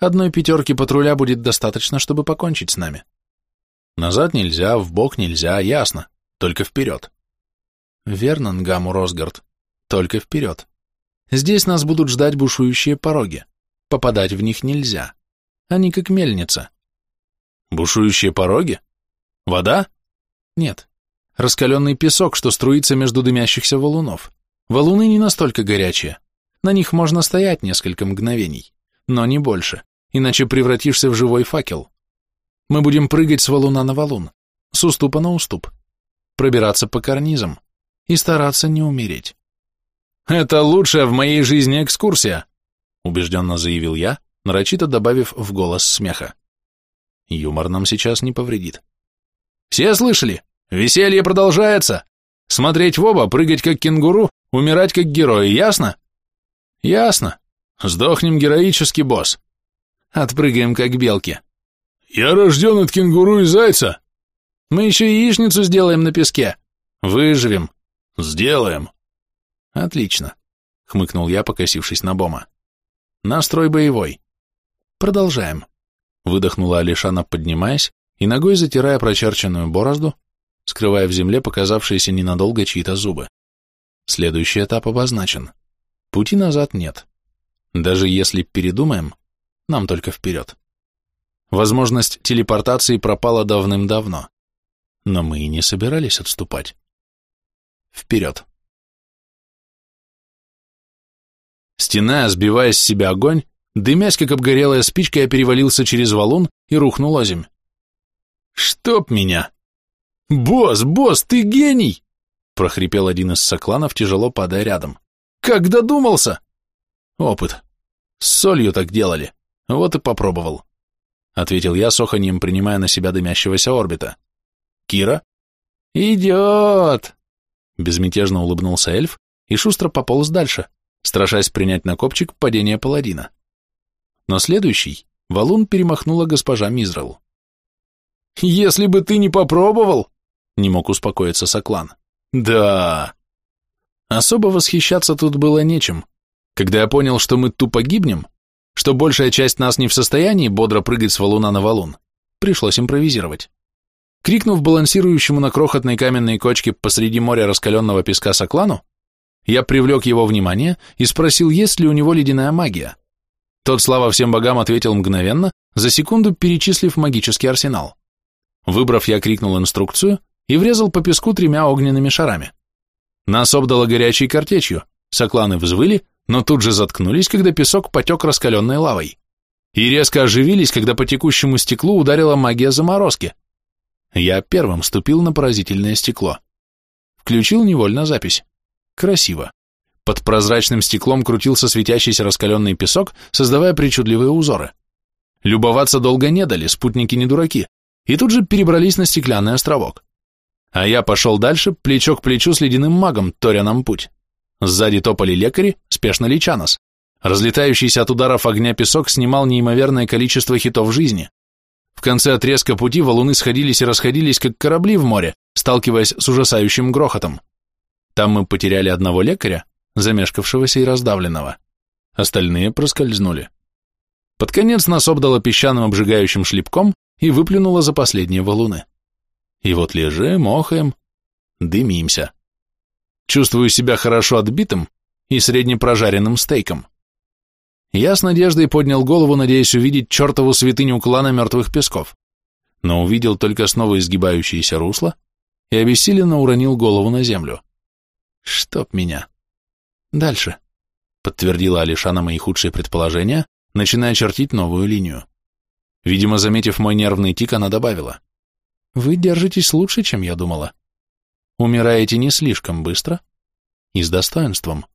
Speaker 1: Одной пятерки патруля будет достаточно, чтобы покончить с нами. Назад нельзя, в бок нельзя, ясно. Только вперед. Верно, Нгаму Росгард. Только вперед. Здесь нас будут ждать бушующие пороги. Попадать в них нельзя. Они как мельница. Бушующие пороги? Вода? Нет. Раскаленный песок, что струится между дымящихся валунов. Валуны не настолько горячие. На них можно стоять несколько мгновений, но не больше, иначе превратишься в живой факел. Мы будем прыгать с валуна на валун, с уступа на уступ, пробираться по карнизам, и стараться не умереть. «Это лучшая в моей жизни экскурсия», — убежденно заявил я, нарочито добавив в голос смеха. Юмор нам сейчас не повредит. «Все слышали? Веселье продолжается! Смотреть в оба, прыгать как кенгуру, умирать как герои, ясно?» «Ясно. Сдохнем героически, босс. Отпрыгаем как белки». «Я рожден от кенгуру и зайца». «Мы еще яичницу сделаем на песке. Выживем. «Сделаем». «Отлично», — хмыкнул я, покосившись на Бома. «Настрой боевой». «Продолжаем», — выдохнула Алишана, поднимаясь и ногой затирая прочерченную борозду, скрывая в земле показавшиеся ненадолго чьи-то зубы. Следующий этап обозначен. Пути назад нет. Даже если передумаем, нам только вперед. Возможность телепортации пропала давным-давно. Но мы и не собирались отступать. Вперед! Стена, сбивая с себя огонь, дымясь, как обгорелая спичка, я перевалился через валун и рухнул озимь. «Чтоб меня!» «Босс, босс, ты гений!» прохрипел один из сокланов, тяжело падая рядом. «Как додумался?» «Опыт. С солью так делали. Вот и попробовал», — ответил я с оханьем, принимая на себя дымящегося орбита. «Кира?» «Идет!» Безмятежно улыбнулся эльф и шустро пополз дальше, страшась принять на копчик падение паладина. Но следующий валун перемахнула госпожа Мизрал. «Если бы ты не попробовал!» — не мог успокоиться Соклан. «Да!» Особо восхищаться тут было нечем. Когда я понял, что мы тупо гибнем, что большая часть нас не в состоянии бодро прыгать с валуна на валун, пришлось импровизировать. Крикнув балансирующему на крохотной каменной кочке посреди моря раскаленного песка соклану, я привлек его внимание и спросил, есть ли у него ледяная магия. Тот, слава всем богам, ответил мгновенно, за секунду перечислив магический арсенал. Выбрав, я крикнул инструкцию и врезал по песку тремя огненными шарами. Нас обдало горячей картечью, сокланы взвыли, но тут же заткнулись, когда песок потек раскаленной лавой. И резко оживились, когда по текущему стеклу ударила магия заморозки – я первым ступил на поразительное стекло. Включил невольно запись. Красиво. Под прозрачным стеклом крутился светящийся раскаленный песок, создавая причудливые узоры. Любоваться долго не дали, спутники не дураки, и тут же перебрались на стеклянный островок. А я пошел дальше, плечо к плечу с ледяным магом, торя нам путь. Сзади топали лекари, спешно леча нас. Разлетающийся от ударов огня песок снимал неимоверное количество хитов жизни. В конце отрезка пути валуны сходились и расходились, как корабли в море, сталкиваясь с ужасающим грохотом. Там мы потеряли одного лекаря, замешкавшегося и раздавленного. Остальные проскользнули. Под конец нас обдало песчаным обжигающим шлепком и выплюнуло за последние валуны. И вот лежим, охаем, дымимся. Чувствую себя хорошо отбитым и среднепрожаренным стейком. Я с надеждой поднял голову, надеясь увидеть чертову святыню клана мертвых песков, но увидел только снова изгибающееся русло и обессиленно уронил голову на землю. Чтоб меня. Дальше, подтвердила Алишана мои худшие предположения, начиная чертить новую линию. Видимо, заметив мой нервный тик, она добавила. Вы держитесь лучше, чем я думала. Умираете не слишком быстро и с достоинством.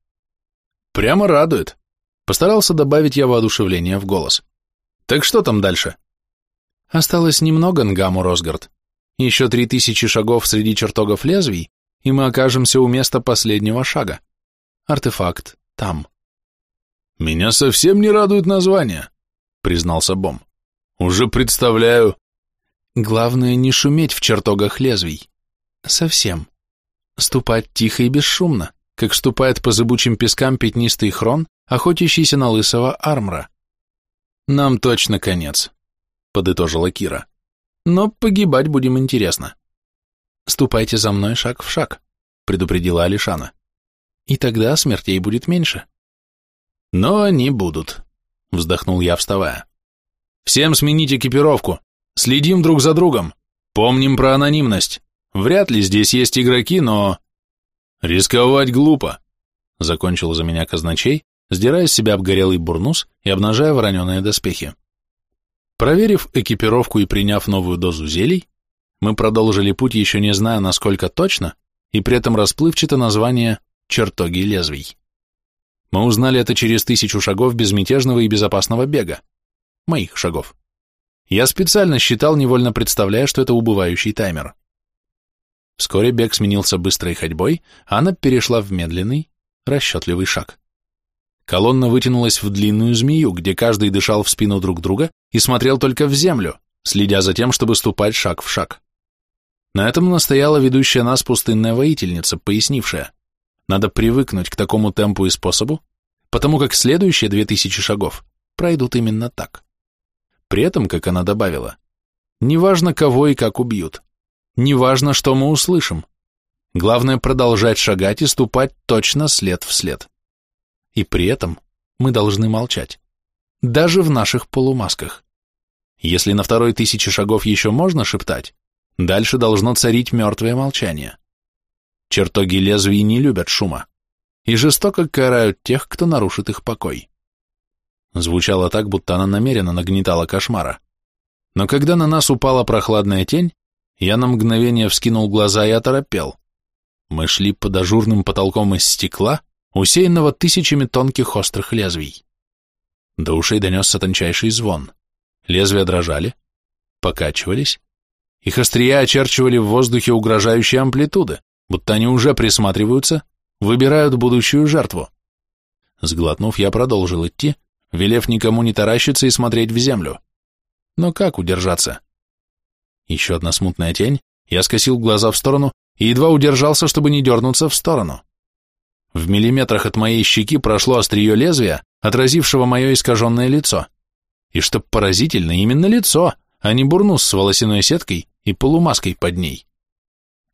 Speaker 1: Прямо радует. Постарался добавить я воодушевление в голос. Так что там дальше? Осталось немного, Нгаму Росгард. Еще три тысячи шагов среди чертогов лезвий, и мы окажемся у места последнего шага. Артефакт там. Меня совсем не радует название, признался Бом. Уже представляю. Главное не шуметь в чертогах лезвий. Совсем. Ступать тихо и бесшумно, как ступает по зыбучим пескам пятнистый хрон, охотящийся на лысого армра. Нам точно конец, подытожила Кира. Но погибать будем интересно. Ступайте за мной шаг в шаг, предупредила Алишана. И тогда смертей будет меньше. Но они будут, вздохнул я, вставая. Всем сменить экипировку. Следим друг за другом. Помним про анонимность. Вряд ли здесь есть игроки, но... Рисковать глупо, закончил за меня казначей, сдирая с себя обгорелый бурнус и обнажая вороненые доспехи. Проверив экипировку и приняв новую дозу зелий, мы продолжили путь, еще не зная, насколько точно, и при этом расплывчато название «чертоги лезвий». Мы узнали это через тысячу шагов безмятежного и безопасного бега. Моих шагов. Я специально считал, невольно представляя, что это убывающий таймер. Вскоре бег сменился быстрой ходьбой, а она перешла в медленный, расчетливый шаг. Колонна вытянулась в длинную змею, где каждый дышал в спину друг друга и смотрел только в землю, следя за тем, чтобы ступать шаг в шаг. На этом настояла ведущая нас пустынная воительница, пояснившая, надо привыкнуть к такому темпу и способу, потому как следующие две тысячи шагов пройдут именно так. При этом, как она добавила, неважно кого и как убьют, неважно, что мы услышим, главное продолжать шагать и ступать точно след в след. И при этом мы должны молчать, даже в наших полумасках. Если на второй тысячи шагов еще можно шептать, дальше должно царить мертвое молчание. Чертоги лезвий не любят шума и жестоко карают тех, кто нарушит их покой. Звучало так, будто она намеренно нагнетала кошмара. Но когда на нас упала прохладная тень, я на мгновение вскинул глаза и оторопел. Мы шли под ажурным потолком из стекла, усеянного тысячами тонких острых лезвий. До ушей донесся тончайший звон. Лезвия дрожали, покачивались, их острия очерчивали в воздухе угрожающие амплитуды, будто они уже присматриваются, выбирают будущую жертву. Сглотнув, я продолжил идти, велев никому не таращиться и смотреть в землю. Но как удержаться? Еще одна смутная тень, я скосил глаза в сторону и едва удержался, чтобы не дернуться в сторону. В миллиметрах от моей щеки прошло острие лезвия, отразившего мое искаженное лицо. И что поразительно, именно лицо, а не бурнус с волосяной сеткой и полумаской под ней.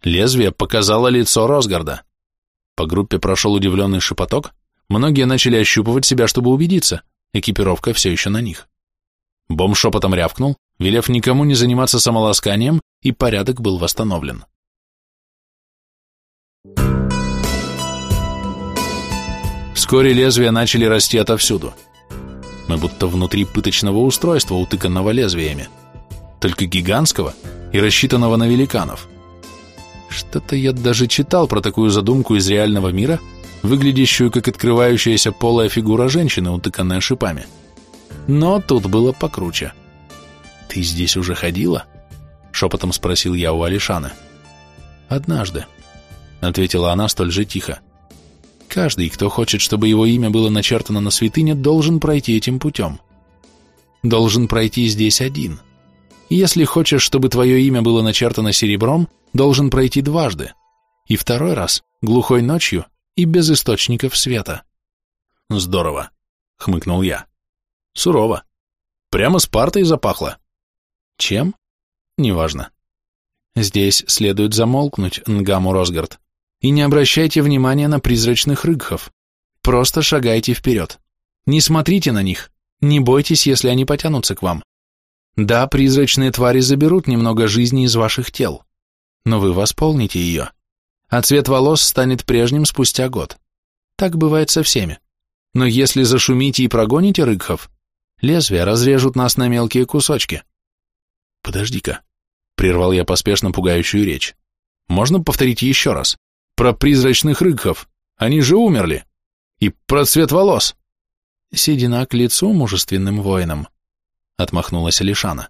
Speaker 1: Лезвие показало лицо Росгарда. По группе прошел удивленный шепоток, многие начали ощупывать себя, чтобы убедиться, экипировка все еще на них. Бом шепотом рявкнул, велев никому не заниматься самоласканием, и порядок был восстановлен. Вскоре лезвия начали расти отовсюду. Мы будто внутри пыточного устройства, утыканного лезвиями, только гигантского и рассчитанного на великанов. Что-то я даже читал про такую задумку из реального мира, выглядящую как открывающаяся полая фигура женщины, утыканная шипами. Но тут было покруче. «Ты здесь уже ходила?» — шепотом спросил я у Алишаны. «Однажды», — ответила она столь же тихо. «Каждый, кто хочет, чтобы его имя было начертано на святыне, должен пройти этим путем. Должен пройти здесь один. Если хочешь, чтобы твое имя было начертано серебром, должен пройти дважды. И второй раз, глухой ночью и без источников света». «Здорово», — хмыкнул я. «Сурово. Прямо с партой запахло.
Speaker 2: Чем? Неважно. Здесь следует замолкнуть, Нгаму Росгард, и не обращайте внимания на призрачных рыгхов. Просто шагайте вперед. Не смотрите на них, не бойтесь, если они потянутся к вам. Да, призрачные твари заберут немного жизни из ваших тел, но вы восполните ее, а цвет волос станет прежним спустя год. Так бывает со всеми. Но если зашумите и прогоните рыгхов, лезвия разрежут нас на мелкие кусочки.
Speaker 1: Подожди-ка, прервал я поспешно пугающую речь. Можно повторить еще раз? Про призрачных рыгхов. Они же умерли. И про цвет волос.
Speaker 2: Седина к лицу мужественным воинам, отмахнулась Алишана.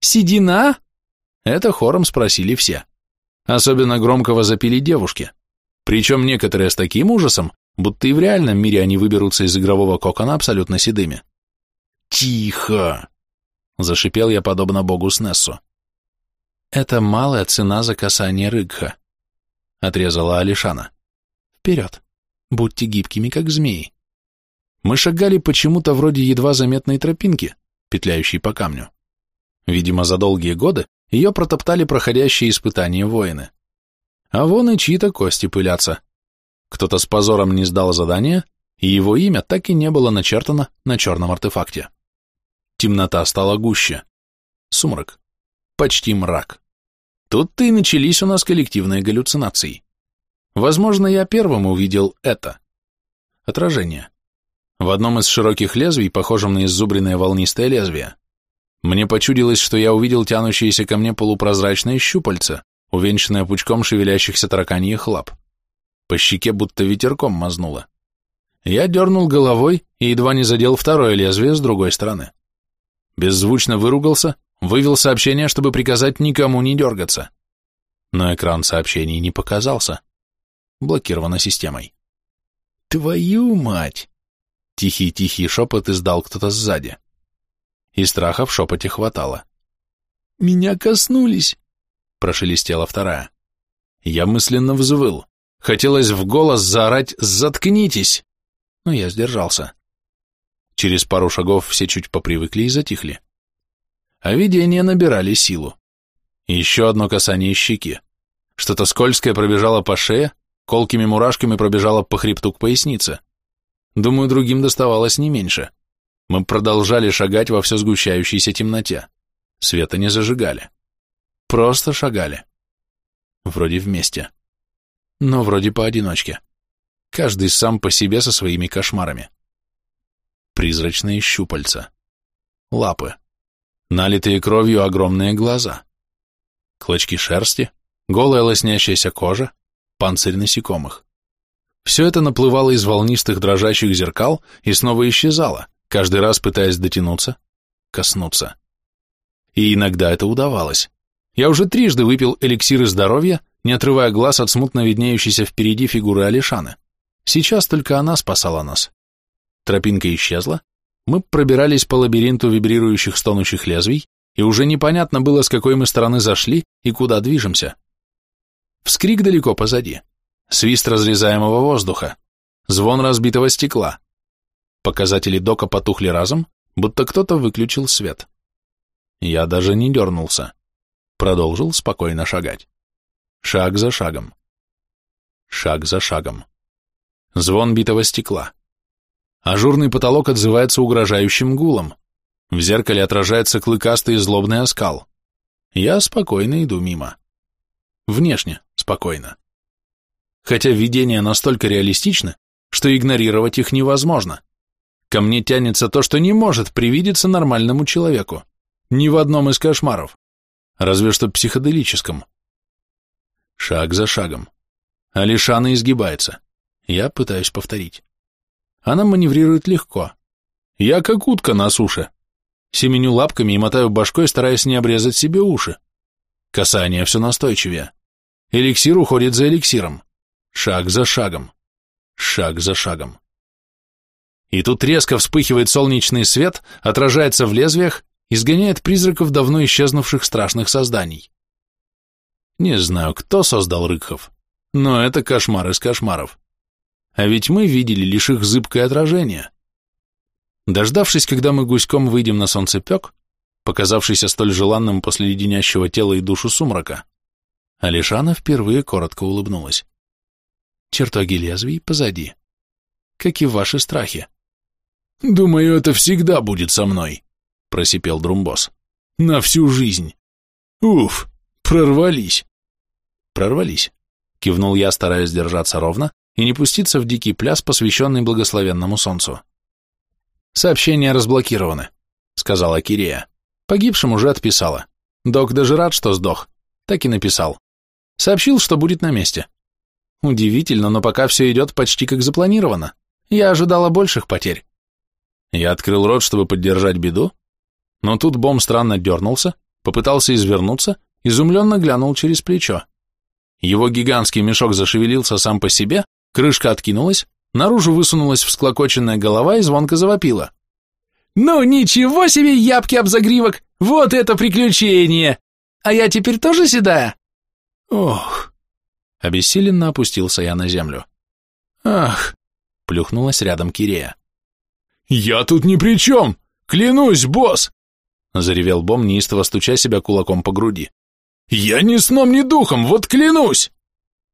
Speaker 1: Седина? Это хором спросили все. Особенно громко возопили девушки. Причем некоторые с таким ужасом, будто и в реальном мире они выберутся из игрового кокона абсолютно седыми. «Тихо!» — зашипел я подобно богу Снессу.
Speaker 2: «Это малая цена за касание Рыгха», — отрезала Алишана. «Вперед! Будьте гибкими, как змеи».
Speaker 1: Мы шагали почему-то вроде едва заметной тропинки, петляющей по камню. Видимо, за долгие годы ее протоптали проходящие испытания воины. А вон и чьи-то кости пылятся. Кто-то с позором не сдал задание, и его имя так и не было начертано на черном артефакте. Темнота стала гуще. Сумрак. Почти мрак. Тут-то и начались у нас коллективные галлюцинации. Возможно, я первым увидел это. Отражение. В одном из широких лезвий, похожем на иззубренное волнистое лезвие, мне почудилось, что я увидел тянущиеся ко мне полупрозрачные щупальца, увенчанное пучком шевелящихся тараканьих лап. По щеке будто ветерком мазнуло. Я дернул головой и едва не задел второе лезвие с другой стороны. Беззвучно выругался, вывел сообщение, чтобы приказать никому не дергаться. Но экран сообщений не показался. Блокировано системой. «Твою мать!» Тихий-тихий шепот издал кто-то сзади. И страха в шепоте хватало. «Меня коснулись!» Прошелестела вторая. Я мысленно взвыл. Хотелось в голос заорать «Заткнитесь!» Но я сдержался. Через пару шагов все чуть попривыкли и затихли. А видения набирали силу. Еще одно касание щеки. Что-то скользкое пробежало по шее, колкими мурашками пробежало по хребту к пояснице. Думаю, другим доставалось не меньше. Мы продолжали шагать во все сгущающейся темноте. Света не зажигали. Просто шагали. Вроде вместе. Но вроде поодиночке. Каждый сам по себе со своими кошмарами. Призрачные щупальца. Лапы. Налитые кровью огромные глаза. Клочки шерсти, голая лоснящаяся кожа, панцирь насекомых. Все это наплывало из волнистых дрожащих зеркал и снова исчезало, каждый раз пытаясь дотянуться, коснуться. И иногда это удавалось. Я уже трижды выпил эликсиры здоровья, не отрывая глаз от смутно виднеющейся впереди фигуры Алишаны. Сейчас только она спасала нас. Тропинка исчезла, мы пробирались по лабиринту вибрирующих стонущих лезвий, и уже непонятно было, с какой мы стороны зашли и куда движемся. Вскрик далеко позади свист разрезаемого воздуха, звон разбитого стекла. Показатели дока потухли разом, будто кто-то выключил свет. Я даже не дернулся. Продолжил спокойно шагать. Шаг за шагом. Шаг за шагом. Звон битого стекла. Ажурный потолок отзывается угрожающим гулом. В зеркале отражается клыкастый злобный оскал. Я спокойно иду мимо. Внешне спокойно хотя видения настолько реалистичны, что игнорировать их невозможно. Ко мне тянется то, что не может привидеться нормальному человеку. Ни в одном из кошмаров. Разве что психоделическом. Шаг за шагом. Алишана изгибается. Я пытаюсь повторить. Она маневрирует легко. Я как утка на суше. Семеню лапками и мотаю башкой, стараясь не обрезать себе уши. Касание все настойчивее. Эликсир уходит за эликсиром. Шаг за шагом. Шаг за шагом. И тут резко вспыхивает солнечный свет, отражается в лезвиях, изгоняет призраков давно исчезнувших страшных созданий. Не знаю, кто создал Рыкхов, но это кошмар из кошмаров. А ведь мы видели лишь их зыбкое отражение. Дождавшись, когда мы гуськом выйдем на солнцепек, показавшийся столь желанным после леденящего тела и душу сумрака, Алишана впервые коротко улыбнулась. Чертоги лезвий позади. Как и ваши страхи. «Думаю, это всегда будет со мной», — просипел Друмбос. «На всю жизнь. Уф, прорвались». «Прорвались», — кивнул я, стараясь держаться ровно и не пуститься в дикий пляс, посвященный благословенному солнцу. «Сообщения разблокированы», — сказала Кирия. Погибшим уже отписала. Док даже рад, что сдох. Так и написал. Сообщил, что будет на месте. Удивительно, но пока все идет почти как запланировано. Я ожидала больших потерь. Я открыл рот, чтобы поддержать беду, но тут Бом странно дернулся, попытался извернуться, изумленно глянул через плечо. Его гигантский мешок зашевелился сам по себе, крышка откинулась, наружу высунулась всклокоченная голова и звонко завопила. «Ну ничего себе, ябки об загривок! Вот это приключение! А я теперь тоже седая?» «Ох!» Обессиленно опустился я на землю. «Ах!» — плюхнулась рядом Кирея. «Я тут ни при чем! Клянусь, босс!» — заревел Бом, неистово стуча себя кулаком по груди. «Я ни сном, ни духом, вот клянусь!»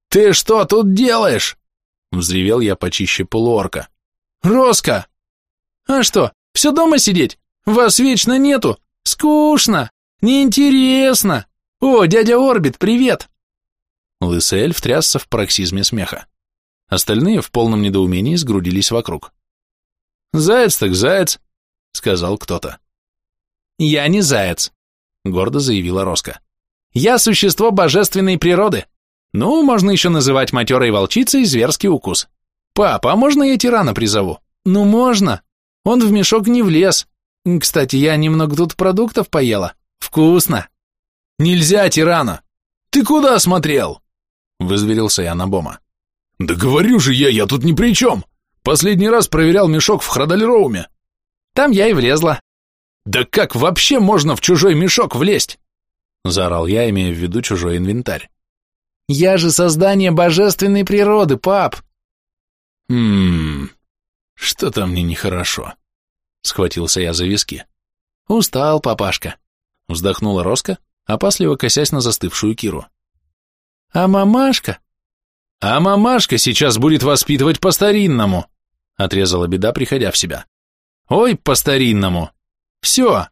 Speaker 1: «Ты что тут делаешь?» — взревел я почище полуорка. «Роско!» «А что, все дома сидеть? Вас вечно нету! Скучно! Неинтересно! О, дядя Орбит, привет!» Лысый эльф трясся в пароксизме смеха. Остальные в полном недоумении сгрудились вокруг. «Заяц так заяц», — сказал кто-то. «Я не заяц», — гордо заявила Роско. «Я существо божественной природы. Ну, можно еще называть матерой волчицей зверский укус. Папа, а можно я тирана призову? Ну, можно. Он в мешок не влез. Кстати, я немного тут продуктов поела. Вкусно». «Нельзя, тирана! Ты куда смотрел?» Вызверился я на Бома. «Да говорю же я, я тут ни при чем! Последний раз проверял мешок в Храдальроуме. Там я и влезла». «Да как вообще можно в чужой мешок влезть?» Заорал я, имея в виду чужой инвентарь. «Я же создание божественной природы, пап!» «Ммм, что-то мне нехорошо», — схватился я за виски. «Устал, папашка», — вздохнула Роско, опасливо косясь на застывшую Киру. А мамашка? А мамашка сейчас будет воспитывать по-старинному, отрезала беда, приходя в себя. Ой, по-старинному. Все.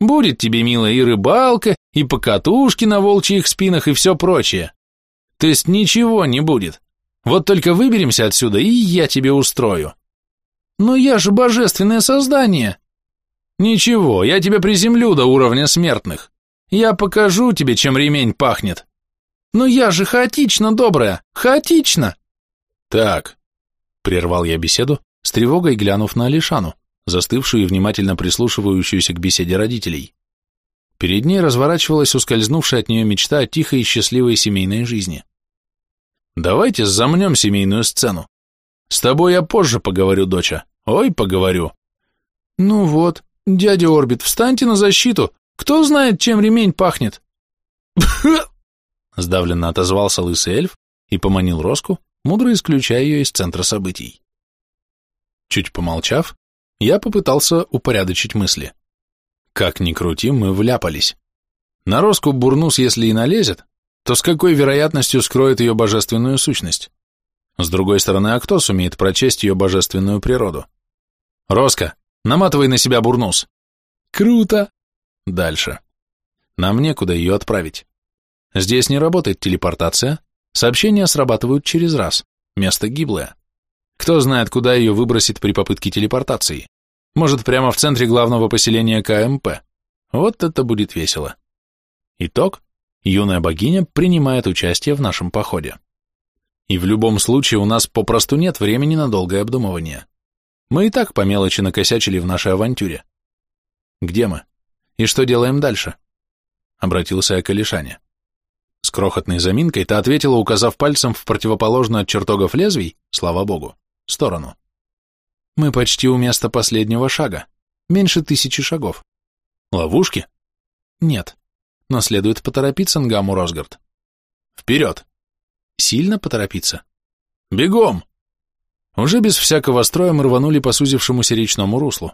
Speaker 1: Будет тебе, милая, и рыбалка, и покатушки на волчьих спинах, и все прочее. То есть ничего не будет. Вот только выберемся отсюда, и я тебе устрою. Но я же божественное создание. Ничего, я тебя приземлю до уровня смертных. Я покажу тебе, чем ремень пахнет. Но я же хаотично добрая, хаотично. Так, прервал я беседу, с тревогой глянув на Алишану, застывшую и внимательно прислушивающуюся к беседе родителей. Перед ней разворачивалась ускользнувшая от нее мечта о тихой и счастливой семейной жизни. Давайте замнем семейную сцену. С тобой я позже поговорю, доча. Ой, поговорю. Ну вот, дядя Орбит, встаньте на защиту. Кто знает, чем ремень пахнет? Сдавленно отозвался лысый эльф и поманил Роску, мудро исключая ее из центра событий. Чуть помолчав, я попытался упорядочить мысли. Как ни крути, мы вляпались. На Роску Бурнус, если и налезет, то с какой вероятностью скроет ее божественную сущность? С другой стороны, а кто сумеет прочесть ее божественную природу? Роска, наматывай на себя Бурнус. Круто! Дальше. Нам некуда ее отправить. Здесь не работает телепортация, сообщения срабатывают через раз, место гиблое. Кто знает, куда ее выбросит при попытке телепортации. Может, прямо в центре главного поселения КМП. Вот это будет весело. Итог. Юная богиня принимает участие в нашем походе. И в любом случае у нас попросту нет времени на долгое обдумывание. Мы и так по мелочи накосячили в нашей авантюре. Где мы? И что делаем дальше? Обратился я к Алишане. С крохотной заминкой та ответила, указав пальцем в противоположную от чертогов лезвий, слава богу, сторону. Мы почти у места последнего шага. Меньше тысячи шагов. Ловушки? Нет. Но следует поторопиться, Нгаму Росгард. Вперед! Сильно поторопиться? Бегом! Уже без всякого строя мы рванули по сузившемуся речному руслу.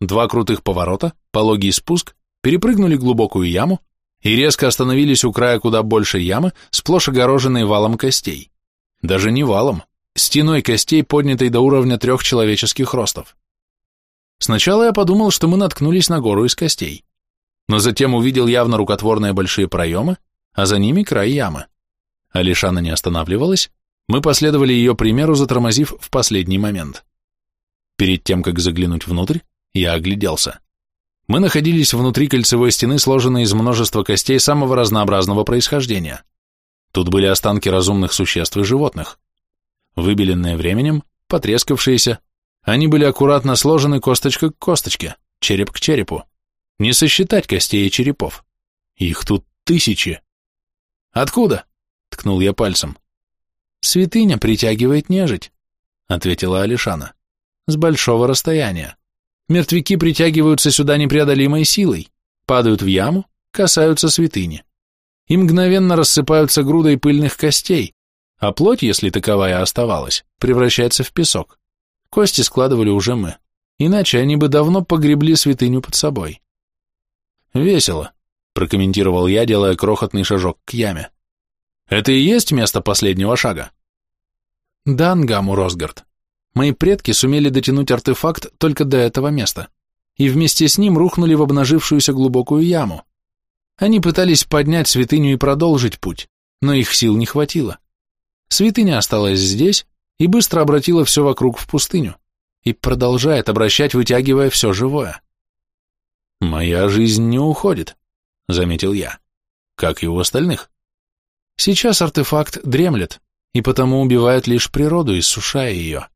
Speaker 1: два крутых поворота, пологий спуск, перепрыгнули глубокую яму и резко остановились у края куда больше ямы, сплошь огороженной валом костей. Даже не валом, стеной костей, поднятой до уровня трех человеческих ростов. Сначала я подумал, что мы наткнулись на гору из костей, но затем увидел явно рукотворные большие проемы, а за ними край ямы. Алишана не останавливалась, мы последовали ее примеру, затормозив в последний момент. Перед тем, как заглянуть внутрь, я огляделся. Мы находились внутри кольцевой стены, сложенной из множества костей самого разнообразного происхождения. Тут были останки разумных существ и животных. Выбеленные временем, потрескавшиеся, они были аккуратно сложены косточка к косточке, череп к черепу. Не сосчитать костей и черепов. Их тут тысячи. «Откуда?» — ткнул я пальцем. «Святыня притягивает нежить», — ответила Алишана. «С большого расстояния. Мертвяки притягиваются сюда непреодолимой силой, падают в яму, касаются святыни. И мгновенно рассыпаются грудой пыльных костей, а плоть, если таковая оставалась, превращается в песок. Кости складывали уже мы, иначе они бы давно погребли святыню под собой. «Весело», — прокомментировал я, делая крохотный шажок к яме. «Это и есть место последнего шага?» «Да, Нгаму Росгард. Мои предки сумели дотянуть артефакт только до этого места, и вместе с ним рухнули в обнажившуюся глубокую яму. Они пытались поднять святыню и продолжить путь, но их сил не хватило. Святыня осталась здесь и быстро обратила все вокруг в пустыню и продолжает обращать, вытягивая все живое. «Моя жизнь не уходит», — заметил я, — «как и у остальных. Сейчас артефакт дремлет, и потому убивает лишь природу, иссушая ее.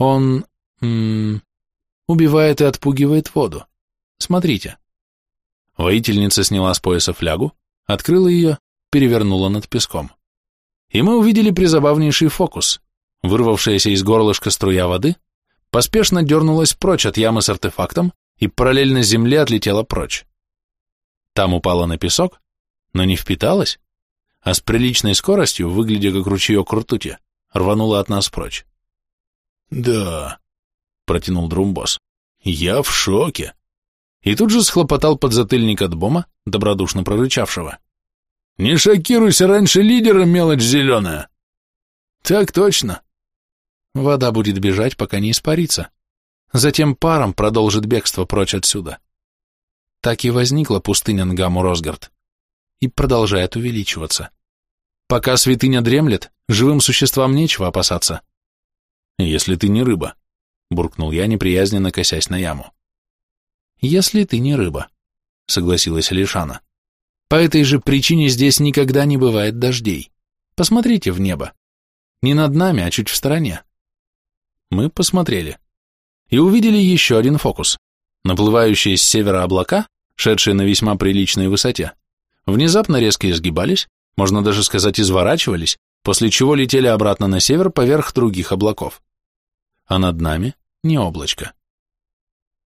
Speaker 1: Он... М -м, убивает и отпугивает воду. Смотрите». Воительница сняла с пояса флягу, открыла ее, перевернула над песком. И мы увидели призабавнейший фокус. Вырвавшаяся из горлышка струя воды поспешно дернулась прочь от ямы с артефактом и параллельно земле отлетела прочь. Там упала на песок, но не впиталась, а с приличной скоростью, выглядя как ручеек ртути, рванула от нас прочь. «Да», — протянул Друмбос, — «я в шоке». И тут же схлопотал подзатыльник от Бома, добродушно прорычавшего. «Не шокируйся раньше лидера, мелочь зеленая!» «Так точно!» Вода будет бежать, пока не испарится. Затем паром продолжит бегство прочь отсюда. Так и возникла пустыня Нгаму-Росгард. И продолжает увеличиваться. Пока святыня дремлет, живым существам нечего опасаться. «Если ты не рыба», — буркнул я, неприязненно косясь на яму. «Если ты не рыба», — согласилась Алишана. По этой же причине здесь никогда не бывает дождей. Посмотрите в небо. Не над нами, а чуть в стороне. Мы посмотрели. И увидели еще один фокус. Наплывающие с севера облака, шедшие на весьма приличной высоте, внезапно резко изгибались, можно даже сказать изворачивались, после чего летели обратно на север поверх других облаков. А над нами не облачко.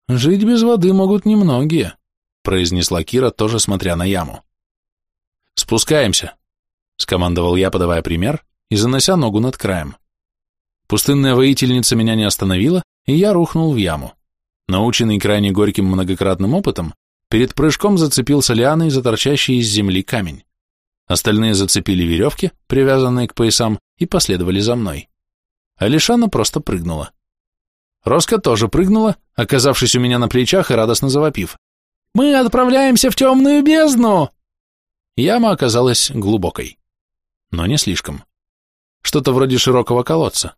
Speaker 1: «Жить без воды могут немногие», произнесла Кира, тоже смотря на яму. «Спускаемся», — скомандовал я, подавая пример и занося ногу над краем. Пустынная воительница меня не остановила, и я рухнул в яму. Наученный крайне горьким многократным опытом, перед прыжком зацепился лианой за торчащий из земли камень. Остальные зацепили веревки, привязанные к поясам, и последовали за мной. Алишана просто прыгнула. Роска тоже прыгнула, оказавшись у меня на плечах и радостно завопив. «Мы отправляемся в темную бездну!» Яма оказалась глубокой, но не слишком. Что-то вроде широкого колодца.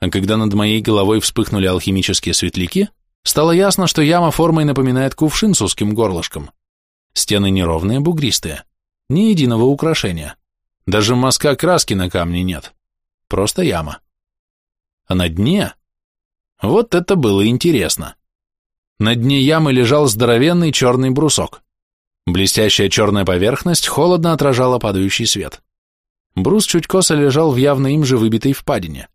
Speaker 1: А когда над моей головой вспыхнули алхимические светляки, стало ясно, что яма формой напоминает кувшин с узким горлышком. Стены неровные, бугристые, ни единого украшения. Даже мазка краски на камне нет. Просто яма. А на дне... Вот это было интересно. На дне ямы лежал здоровенный черный брусок. Блестящая черная поверхность холодно отражала падающий свет. Брус чуть косо лежал в явно им же выбитой впадине.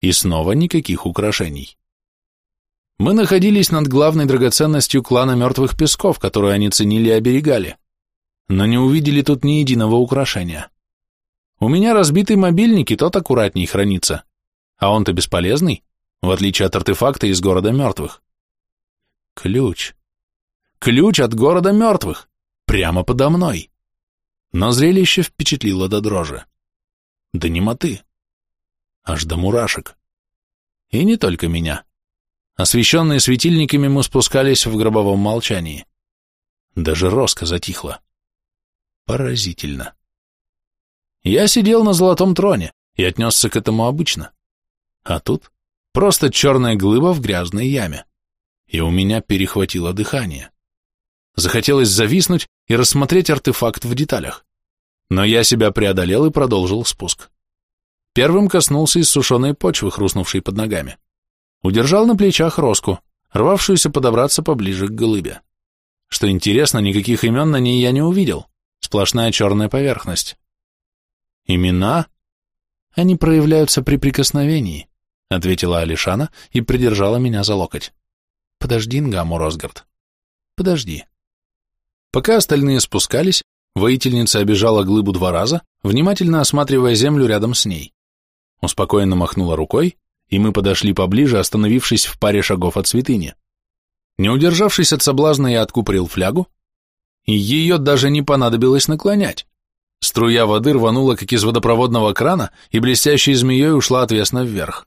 Speaker 1: И снова никаких украшений. Мы находились над главной драгоценностью клана мертвых песков, которую они ценили и оберегали, но не увидели тут ни единого украшения. У меня разбитый мобильник, и тот аккуратней хранится, а он-то бесполезный, в отличие от артефакта из города мертвых. Ключ. Ключ от города мертвых. Прямо подо мной. Но зрелище впечатлило до дрожи. До немоты. Аж до мурашек. И не только меня. Освещенные светильниками мы спускались в гробовом молчании. Даже Роско затихла. Поразительно. Я сидел на золотом троне и отнесся к этому обычно. А тут просто черная глыба в грязной яме. И у меня перехватило дыхание. Захотелось зависнуть и рассмотреть артефакт в деталях. Но я себя преодолел и продолжил спуск. Первым коснулся иссушенной почвы, хрустнувшей под ногами. Удержал на плечах Роску, рвавшуюся подобраться поближе к глыбе. Что интересно, никаких имен на ней я не увидел. Сплошная черная поверхность. Имена? Они проявляются при прикосновении, ответила Алишана и придержала меня за локоть. Подожди, Нгаму Росгард. Подожди. Пока остальные спускались, воительница обижала глыбу два раза, внимательно осматривая землю рядом с ней. Успокоенно махнула рукой, и мы подошли поближе, остановившись в паре шагов от святыни. Не удержавшись от соблазна, я откупорил флягу, и ее даже не понадобилось наклонять. Струя воды рванула, как из водопроводного крана, и блестящей змеей ушла отвесно вверх.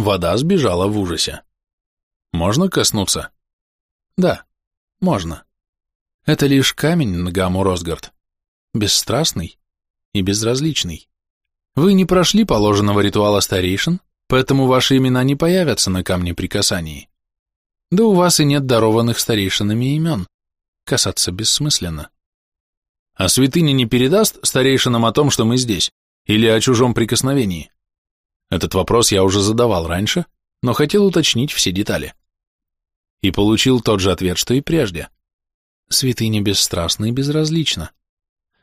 Speaker 1: Вода сбежала в ужасе. Можно коснуться? Да, можно. Это лишь камень Нгаму Росгард. Бесстрастный и безразличный. Вы не прошли положенного ритуала старейшин, поэтому ваши имена не появятся на камне прикасаний. Да у вас и нет дарованных старейшинами имен. Касаться бессмысленно. А святыня не передаст старейшинам о том, что мы здесь, или о чужом прикосновении? Этот вопрос я уже задавал раньше, но хотел уточнить все детали. И получил тот же ответ, что и прежде. Святыня бесстрастна и безразлична.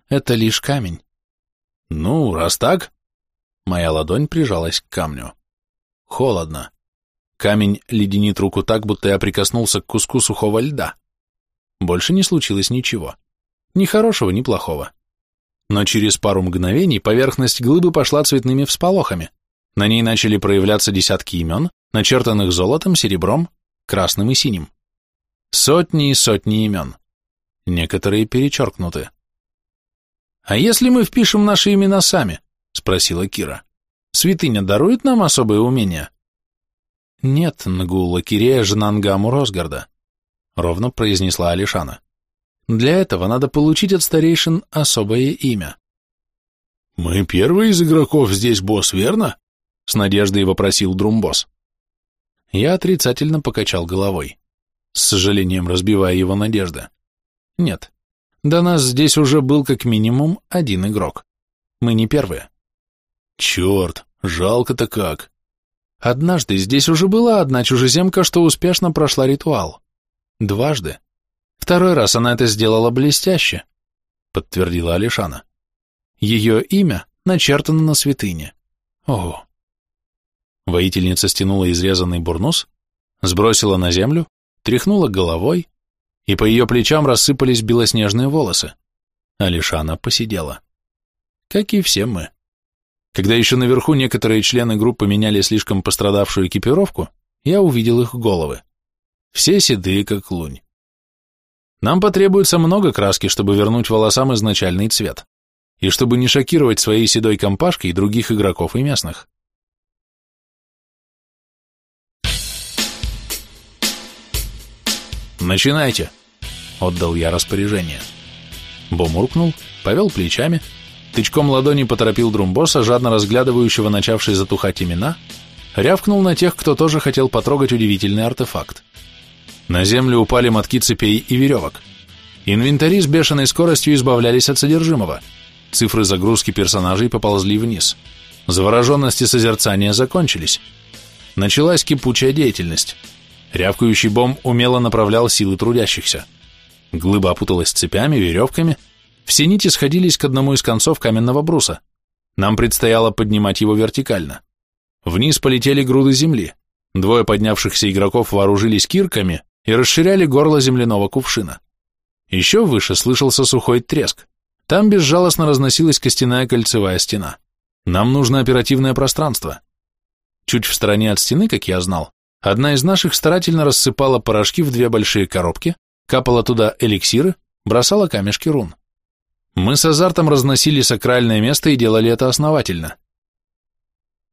Speaker 1: Это лишь камень. Ну, раз так... Моя ладонь прижалась к камню. Холодно. Камень леденит руку так, будто я прикоснулся к куску сухого льда. Больше не случилось ничего. Ни хорошего, ни плохого. Но через пару мгновений поверхность глыбы пошла цветными всполохами. На ней начали проявляться десятки имен, начертанных золотом, серебром, красным и синим. Сотни и сотни имен. Некоторые перечеркнуты. «А если мы впишем наши имена сами?» — спросила Кира. «Святыня дарует нам особые умения?» «Нет, Нгулла Кирея жена Нгаму Росгарда», — ровно произнесла Алишана. «Для этого надо получить от старейшин особое имя».
Speaker 3: «Мы первые из игроков здесь, босс, верно?» — с надеждой вопросил Друмбосс.
Speaker 1: Я отрицательно покачал головой, с сожалением разбивая его надежды. «Нет, до нас здесь уже был как минимум один игрок. Мы не первые».
Speaker 3: «Черт, жалко-то как!»
Speaker 1: Однажды здесь уже была одна чужеземка, что успешно прошла ритуал. Дважды. Второй раз она это сделала блестяще, подтвердила Алишана. Ее имя начертано на святыне. Ого. Воительница стянула изрезанный бурнус, сбросила на землю, тряхнула головой, и по ее плечам рассыпались белоснежные волосы. Алишана посидела. Как и все мы. Когда еще наверху некоторые члены группы меняли слишком пострадавшую экипировку, я увидел их головы. Все седые, как лунь. Нам потребуется много краски, чтобы вернуть волосам изначальный цвет, и чтобы не шокировать своей седой компашкой других игроков и местных. «Начинайте!» — отдал я распоряжение. Бом уркнул, повел плечами, тычком ладони поторопил Друмбоса, жадно разглядывающего начавший затухать имена, рявкнул на тех, кто тоже хотел потрогать удивительный артефакт. На землю упали мотки цепей и веревок. Инвентари с бешеной скоростью избавлялись от содержимого. Цифры загрузки персонажей поползли вниз. Завороженность и созерцание закончились. Началась кипучая деятельность. Рявкающий бомб умело направлял силы трудящихся. Глыба опуталась цепями, веревками, все нити сходились к одному из концов каменного бруса. Нам предстояло поднимать его вертикально. Вниз полетели груды земли. Двое поднявшихся игроков вооружились кирками и расширяли горло земляного кувшина. Еще выше слышался сухой треск. Там безжалостно разносилась костяная кольцевая стена. Нам нужно оперативное пространство. Чуть в стороне от стены, как я знал, одна из наших старательно рассыпала порошки в две большие коробки, капала туда эликсиры, бросала камешки рун. Мы с азартом разносили сакральное место и делали это основательно.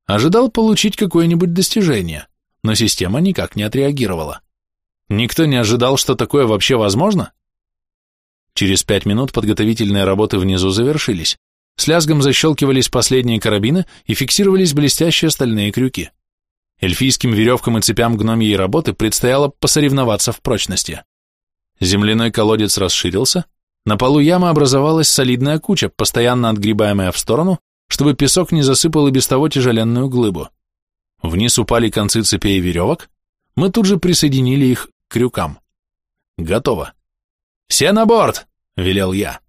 Speaker 1: Ожидал получить какое-нибудь достижение, но система никак не отреагировала. Никто не ожидал, что такое вообще возможно. Через пять минут подготовительные работы внизу завершились. С лязгом защелкивались последние карабины и фиксировались блестящие стальные крюки. Эльфийским веревкам и цепям гномьей работы предстояло посоревноваться в прочности. Земляной колодец расширился, на полу ямы образовалась солидная куча, постоянно отгребаемая в сторону, чтобы песок не засыпал и без того тяжеленную глыбу. Вниз упали концы цепей и веревок, мы тут же присоединили их к крюкам. Готово. «Все на борт!» — велел я.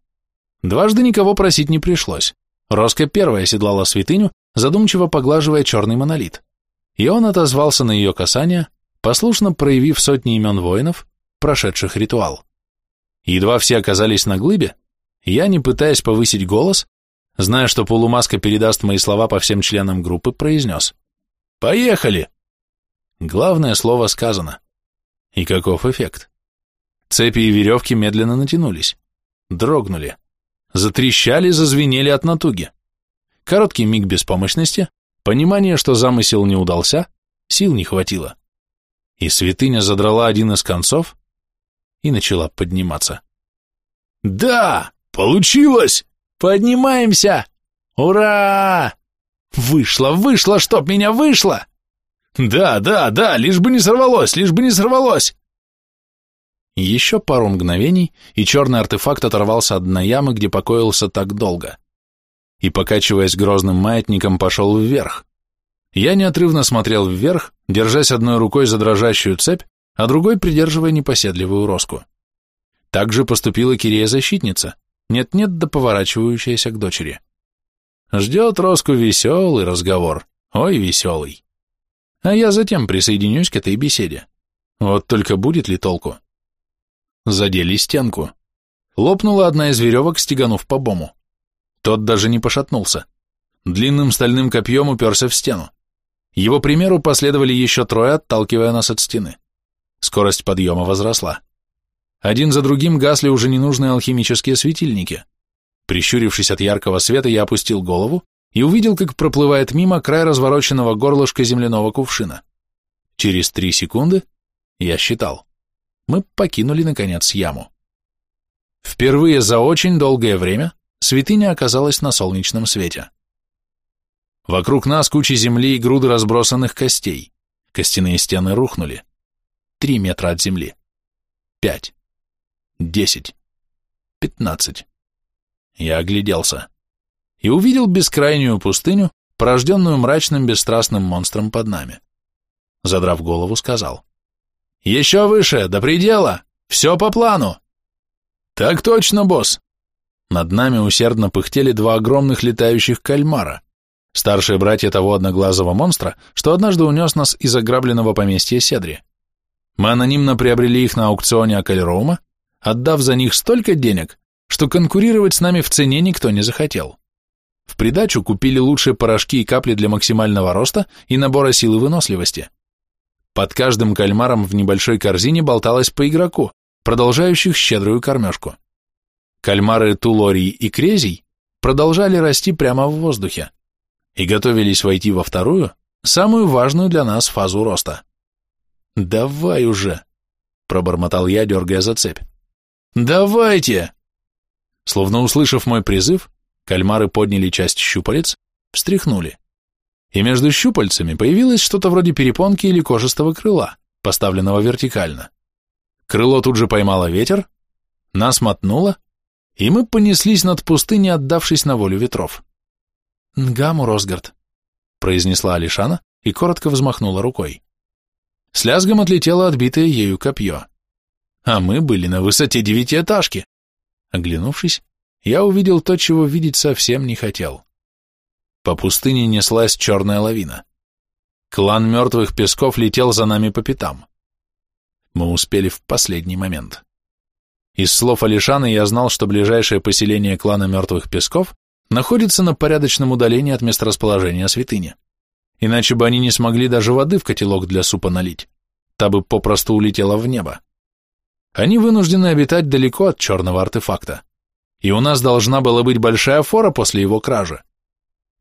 Speaker 1: Дважды никого просить не пришлось. Роска первая седлала святыню, задумчиво поглаживая черный монолит. И он отозвался на ее касание, послушно проявив сотни имен воинов, прошедших ритуал. Едва все оказались на глыбе, я, не пытаясь повысить голос, зная, что полумаска передаст мои слова по всем членам группы, произнес «Поехали!» Главное слово сказано. И каков эффект? Цепи и веревки медленно натянулись, дрогнули, затрещали, зазвенели от натуги. Короткий миг беспомощности, понимание, что замысел не удался, сил не хватило. И святыня задрала один из концов, и начала подниматься. «Да! Получилось! Поднимаемся! Ура! Вышло, вышло, чтоб меня вышло! Да, да, да, лишь бы не сорвалось, лишь бы не сорвалось!» Еще пару мгновений, и черный артефакт оторвался от дна ямы, где покоился так долго. И, покачиваясь грозным маятником, пошел вверх. Я неотрывно смотрел вверх, держась одной рукой за дрожащую цепь, а другой придерживая непоседливую роску. Так же поступила Кирея-защитница, нет-нет да поворачивающаяся к дочери. Ждет Роску веселый разговор, ой, веселый. А я затем присоединюсь к этой беседе. Вот только будет ли толку? Задели стенку. Лопнула одна из веревок, стеганув по бому. Тот даже не пошатнулся. Длинным стальным копьем уперся в стену. Его примеру последовали еще трое, отталкивая нас от стены. Скорость подъема возросла. Один за другим гасли уже ненужные алхимические светильники. Прищурившись от яркого света, я опустил голову и увидел, как проплывает мимо край развороченного горлышка земляного кувшина. Через три секунды, я считал, мы покинули, наконец, яму. Впервые за очень долгое время святыня оказалась на солнечном свете. Вокруг нас куча земли и груды разбросанных костей. Костяные стены рухнули. Три метра от земли. Пять. Десять. Пятнадцать. Я огляделся. И увидел бескрайнюю пустыню, порожденную мрачным бесстрастным монстром под нами. Задрав голову, сказал. «Еще выше, до предела! Все по плану!» «Так точно, босс!» Над нами усердно пыхтели два огромных летающих кальмара, старшие братья того одноглазого монстра, что однажды унес нас из ограбленного поместья Седри. Мы анонимно приобрели их на аукционе Акальроума, отдав за них столько денег, что конкурировать с нами в цене никто не захотел. В придачу купили лучшие порошки и капли для максимального роста и набора силы выносливости. Под каждым кальмаром в небольшой корзине болталось по игроку, продолжающих щедрую кормежку. Кальмары Тулорий и Крезий продолжали расти прямо в воздухе и готовились войти во вторую, самую важную для нас фазу роста. «Давай уже!» — пробормотал я, дергая за цепь. «Давайте!» Словно услышав мой призыв, кальмары подняли часть щупалец, встряхнули. И между щупальцами появилось что-то вроде перепонки или кожистого крыла, поставленного вертикально. Крыло тут же поймало ветер, нас мотнуло, и мы понеслись над пустыней, отдавшись на волю ветров. «Нгаму, Росгард», — произнесла Алишана и коротко взмахнула рукой. С лязгом отлетело отбитое ею копье. А мы были на высоте девятиэтажки. Оглянувшись, я увидел то, чего видеть совсем не хотел. По пустыне неслась черная лавина. Клан мертвых песков летел за нами по пятам. Мы успели в последний момент. Из слов Алишаны я знал, что ближайшее поселение клана мертвых песков находится на порядочном удалении от месторасположения святыни
Speaker 2: иначе бы они не смогли даже воды в котелок для супа налить, та бы попросту улетела в небо. Они вынуждены обитать далеко от черного артефакта, и у нас должна была быть большая фора после его кражи.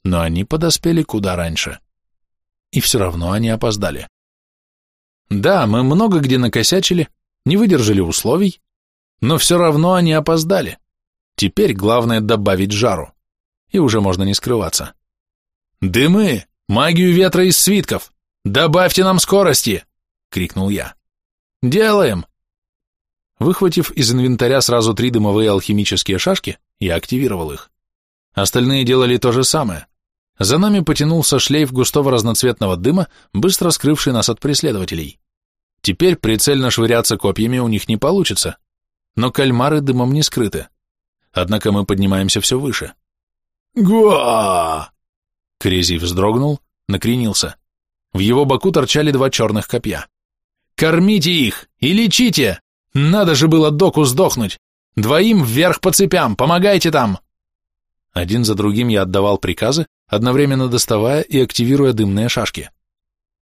Speaker 2: Но они подоспели куда раньше. И все равно они опоздали. Да, мы много где накосячили, не выдержали условий, но все равно они опоздали. Теперь главное добавить жару, и уже можно не скрываться. «Дымы! Магию ветра из свитков! Добавьте нам скорости!» — крикнул я. «Делаем!» Выхватив из инвентаря сразу три дымовые алхимические шашки, я активировал их. Остальные делали то же самое. За нами потянулся шлейф густого разноцветного дыма, быстро скрывший нас от преследователей. Теперь прицельно швыряться копьями у них не получится, но кальмары дымом не скрыты. Однако мы поднимаемся все выше. «Гуа!» Крези вздрогнул, накренился. В его боку торчали два черных копья. «Кормите их и лечите! Надо же было доку сдохнуть! Двоим вверх по цепям, помогайте там!» Один за другим я отдавал приказы, одновременно доставая и активируя дымные шашки.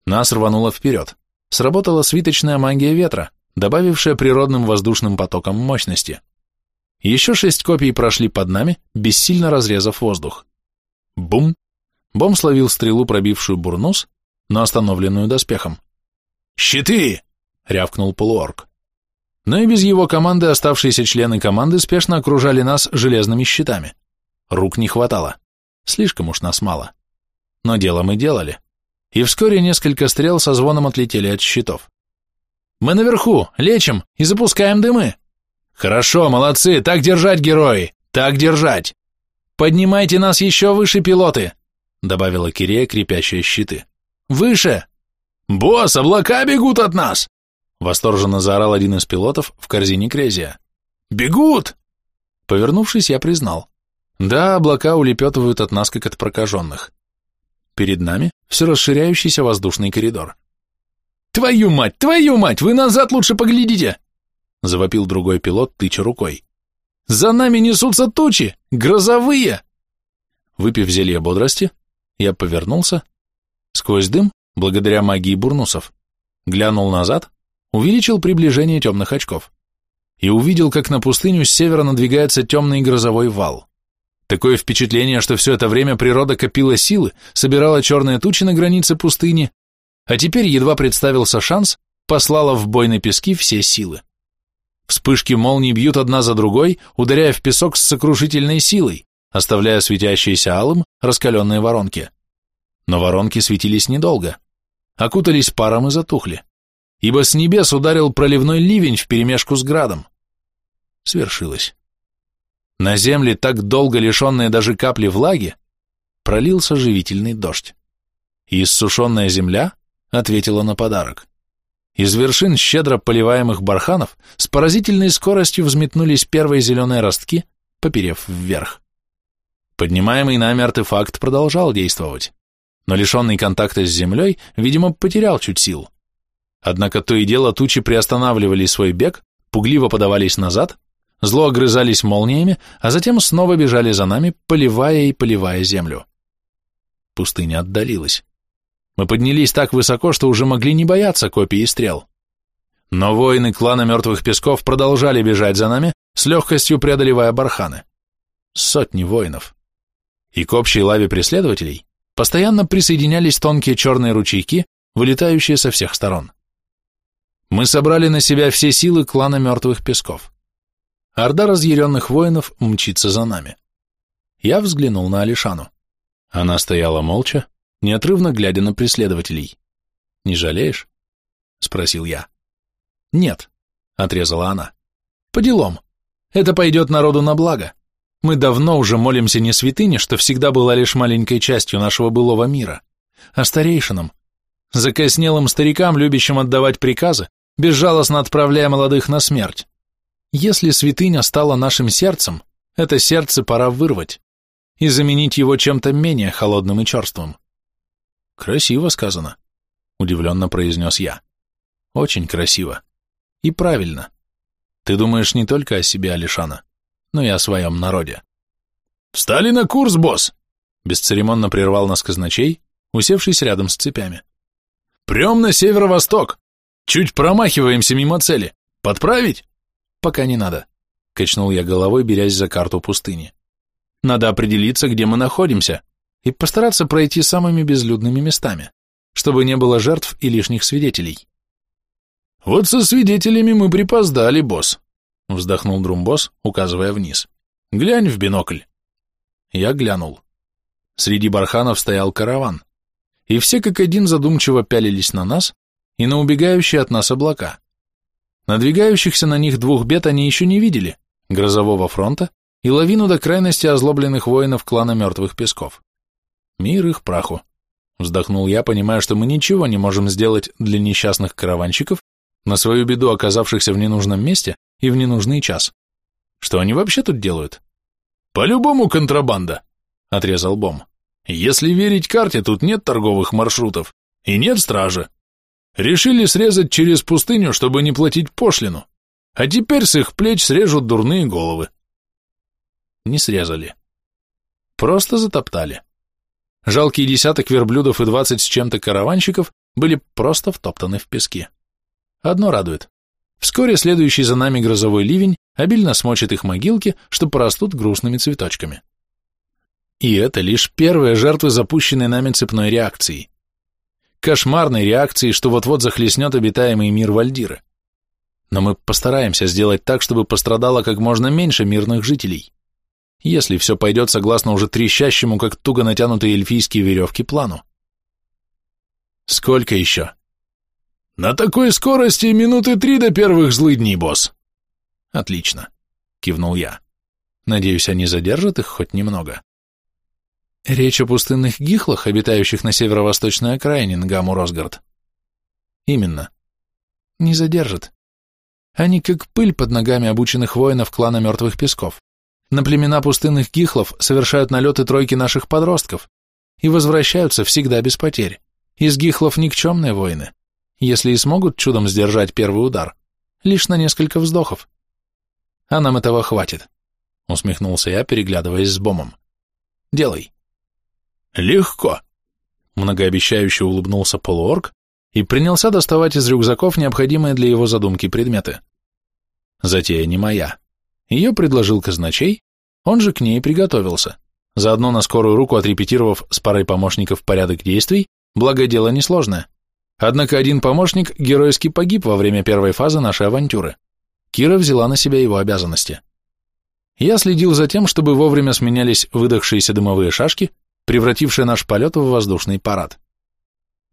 Speaker 2: Нас рвануло вперед. Сработала свиточная магия ветра, добавившая природным воздушным потоком мощности. Еще шесть копий прошли под нами, бессильно разрезав воздух. Бум! Бом словил стрелу, пробившую бурнус, но остановленную доспехом. «Щиты!» — рявкнул полуорг. Но и без его команды оставшиеся члены команды спешно окружали нас железными щитами. Рук не хватало. Слишком уж нас мало. Но дело мы делали. И вскоре несколько стрел со звоном отлетели от щитов. «Мы наверху, лечим и запускаем дымы!» «Хорошо, молодцы, так держать, герои! Так держать! Поднимайте нас еще выше, пилоты!» добавила Кирея, крепящая щиты. «Выше!» «Босс, облака бегут от нас!» Восторженно заорал один из пилотов в корзине Крезия. «Бегут!» Повернувшись, я признал. Да, облака улепетывают от нас, как от прокаженных. Перед нами все расширяющийся воздушный коридор. «Твою мать, твою мать, вы назад лучше поглядите!» Завопил другой пилот, тыча рукой. «За нами несутся тучи! Грозовые!» Выпив зелье бодрости, я повернулся. Сквозь дым, благодаря магии бурнусов, глянул назад, увеличил приближение темных очков и увидел, как на пустыню с севера надвигается темный грозовой вал. Такое впечатление, что все это время природа копила силы, собирала черные тучи на границе пустыни, а теперь едва представился шанс, послала в бой на пески все силы. Вспышки молний бьют одна за другой, ударяя в песок с сокрушительной силой, оставляя светящиеся алым раскаленные воронки. Но воронки светились недолго, окутались паром и затухли, ибо с небес ударил проливной ливень вперемешку с градом. Свершилось. На земле, так долго лишенные даже капли влаги, пролился живительный дождь. И иссушенная земля ответила на подарок. Из вершин щедро поливаемых барханов с поразительной скоростью взметнулись первые зеленые ростки, поперев вверх. Поднимаемый нами артефакт продолжал действовать, но лишенный контакта с землей, видимо, потерял чуть сил. Однако то и дело тучи приостанавливали свой бег, пугливо подавались назад, Зло огрызались молниями, а затем снова бежали за нами, поливая и поливая землю. Пустыня отдалилась. Мы поднялись так высоко, что уже могли не бояться копий и стрел. Но воины клана Мертвых Песков продолжали бежать за нами, с легкостью преодолевая барханы. Сотни воинов. И к общей лаве преследователей постоянно присоединялись тонкие черные ручейки, вылетающие со всех сторон. Мы собрали на себя все силы клана Мертвых Песков. Орда разъяренных воинов мчится за нами. Я взглянул на Алишану. Она стояла молча, неотрывно глядя на преследователей. «Не жалеешь?» — спросил я. «Нет», — отрезала она. «По делам. Это пойдет народу на благо. Мы давно уже молимся не святыне, что всегда была лишь маленькой частью нашего былого мира, а старейшинам, закоснелым старикам, любящим отдавать приказы, безжалостно отправляя молодых на смерть. Если святыня стала нашим сердцем, это сердце пора вырвать и заменить его чем-то менее холодным и черствым. Красиво сказано, удивленно произнес я. Очень красиво. И правильно. Ты думаешь не только о себе, Алишана, но и о своем народе. Встали на курс, босс! Бесцеремонно прервал нас казначей, усевшись рядом с цепями.
Speaker 3: «Прем на северо-восток! Чуть промахиваемся мимо цели. Подправить?»
Speaker 2: «Пока не надо», — качнул я головой, берясь за карту пустыни. «Надо определиться, где мы находимся, и постараться пройти самыми безлюдными местами, чтобы не было жертв и лишних свидетелей».
Speaker 3: «Вот со свидетелями мы припоздали, босс», — вздохнул Друмбос, указывая вниз. «Глянь в бинокль».
Speaker 2: Я глянул. Среди барханов стоял караван, и все как один задумчиво пялились на нас и на убегающие от нас облака. Надвигающихся на них двух бед они еще не видели, грозового фронта и лавину до крайности озлобленных воинов клана мертвых песков. Мир их праху. Вздохнул я, понимая, что мы ничего не можем сделать для несчастных караванщиков, на свою беду оказавшихся в ненужном месте и в ненужный час. Что они вообще тут делают?
Speaker 3: По-любому контрабанда, отрезал Бом. Если верить карте, тут нет торговых маршрутов и нет стражи. Решили срезать через пустыню, чтобы не платить пошлину, а теперь с их плеч срежут дурные головы.
Speaker 2: Не срезали. Просто затоптали. Жалкие десяток верблюдов и двадцать с чем-то караванщиков были просто втоптаны в песке. Одно радует. Вскоре следующий за нами грозовой ливень обильно смочит их могилки, что порастут грустными цветочками. И это лишь первые жертвы запущенной нами цепной реакции. Кошмарной реакции, что вот-вот захлестнет обитаемый мир Вальдиры. Но мы постараемся сделать так, чтобы пострадало как можно меньше мирных жителей. Если все пойдет согласно уже трещащему, как туго натянутые эльфийские веревки, плану. Сколько еще?
Speaker 3: На такой скорости минуты три до первых злыдней, босс.
Speaker 2: Отлично, кивнул я. Надеюсь, они задержат их хоть немного. Речь о пустынных гихлах, обитающих на северо-восточной окраине Нгаму Росгард. Именно. Не задержат. Они как пыль под ногами обученных воинов клана Мертвых Песков. На племена пустынных гихлов совершают налеты тройки наших подростков и возвращаются всегда без потерь. Из гихлов никчемные воины если и смогут чудом сдержать первый удар, лишь на несколько вздохов. А нам этого хватит, усмехнулся я, переглядываясь с Бомом. Делай.
Speaker 3: Легко.
Speaker 2: Многообещающе улыбнулся полуорг и принялся доставать из рюкзаков необходимые для его задумки предметы. Затея не моя. Ее предложил казначей, он же к ней приготовился, заодно на скорую руку отрепетировав с парой помощников порядок действий, благо дело несложное. Однако один помощник геройски погиб во время первой фазы нашей авантюры. Кира взяла на себя его обязанности. Я следил за тем, чтобы вовремя сменялись выдохшиеся дымовые шашки, превратившие наш полет в воздушный парад.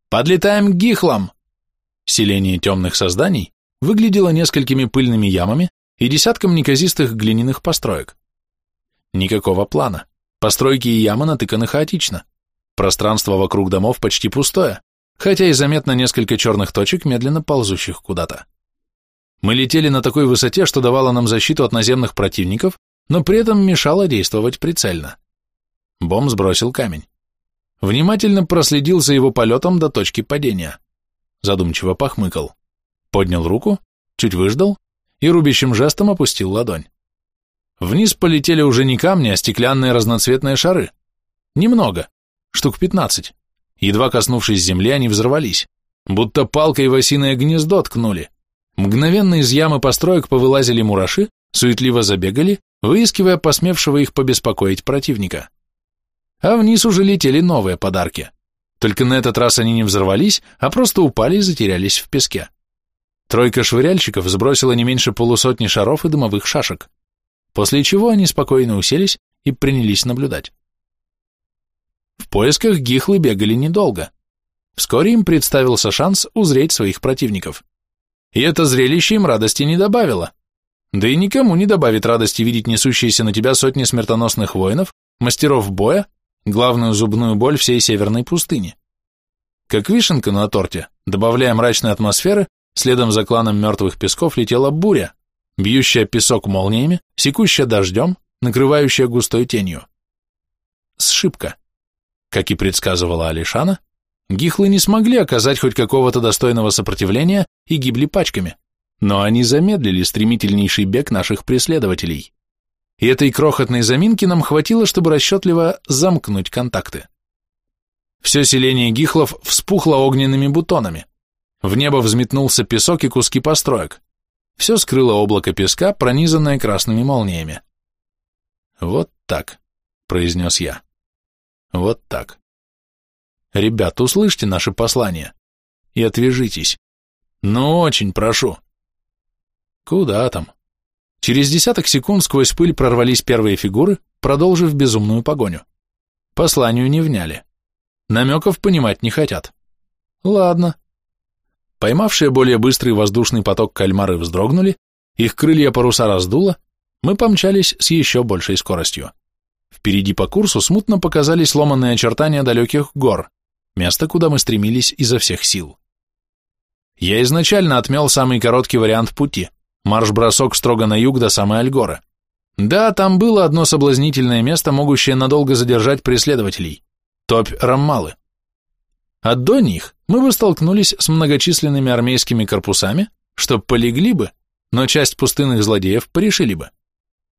Speaker 2: «Подлетаем к гихлам!» Селение темных созданий выглядело несколькими пыльными ямами и десятком неказистых глиняных построек. Никакого плана. Постройки и ямы натыканы хаотично. Пространство вокруг домов почти пустое хотя и заметно несколько черных точек, медленно ползущих куда-то. Мы летели на такой высоте, что давало нам защиту от наземных противников, но при этом мешало действовать прицельно. Бом сбросил камень. Внимательно проследил за его полетом до точки падения. Задумчиво похмыкал. Поднял руку, чуть выждал и рубящим жестом опустил ладонь. Вниз полетели уже не камни, а стеклянные разноцветные шары. Немного, штук пятнадцать. Едва коснувшись земли, они взорвались, будто палкой в осиное гнездо ткнули. Мгновенно из ямы построек повылазили мураши, суетливо забегали, выискивая посмевшего их побеспокоить противника. А вниз уже летели новые подарки. Только на этот раз они не взорвались, а просто упали и затерялись в песке. Тройка швыряльщиков сбросила не меньше полусотни шаров и дымовых шашек, после чего они спокойно уселись и принялись наблюдать. В поисках гихлы бегали недолго. Вскоре им представился шанс узреть своих противников. И это зрелище им радости не добавило. Да и никому не добавит радости видеть несущиеся на тебя сотни смертоносных воинов, мастеров боя, главную зубную боль всей северной пустыни. Как вишенка на торте, добавляя мрачной атмосферы, следом за кланом мертвых песков летела буря, бьющая песок молниями, секущая дождем, накрывающая густой тенью. Сшибка. Как и предсказывала Алишана, гихлы не смогли оказать хоть какого-то достойного сопротивления и гибли пачками, но они замедлили стремительнейший бег наших преследователей. И этой крохотной заминки нам хватило, чтобы расчетливо замкнуть контакты.
Speaker 1: Все селение гихлов вспухло огненными бутонами. В небо взметнулся песок и куски построек. Все скрыло облако песка, пронизанное красными молниями. «Вот так», — произнес я. «Вот так. Ребят, услышьте наше послание и отвяжитесь. Ну, очень прошу». «Куда там?» Через десяток секунд сквозь пыль прорвались первые фигуры, продолжив безумную погоню. Посланию не вняли. Намеков понимать не хотят. Ладно. Поймавшие более быстрый воздушный поток кальмары вздрогнули, их крылья паруса раздуло, мы помчались с еще большей скоростью. Впереди по курсу смутно показались ломанные очертания далеких гор, место, куда мы стремились изо всех сил. Я изначально отмел самый короткий вариант пути, марш-бросок строго на юг до самой Альгоры. Да, там было одно соблазнительное место, могущее надолго задержать преследователей – топь Раммалы. А до них мы бы столкнулись с многочисленными армейскими корпусами, что полегли бы, но часть пустынных злодеев порешили бы.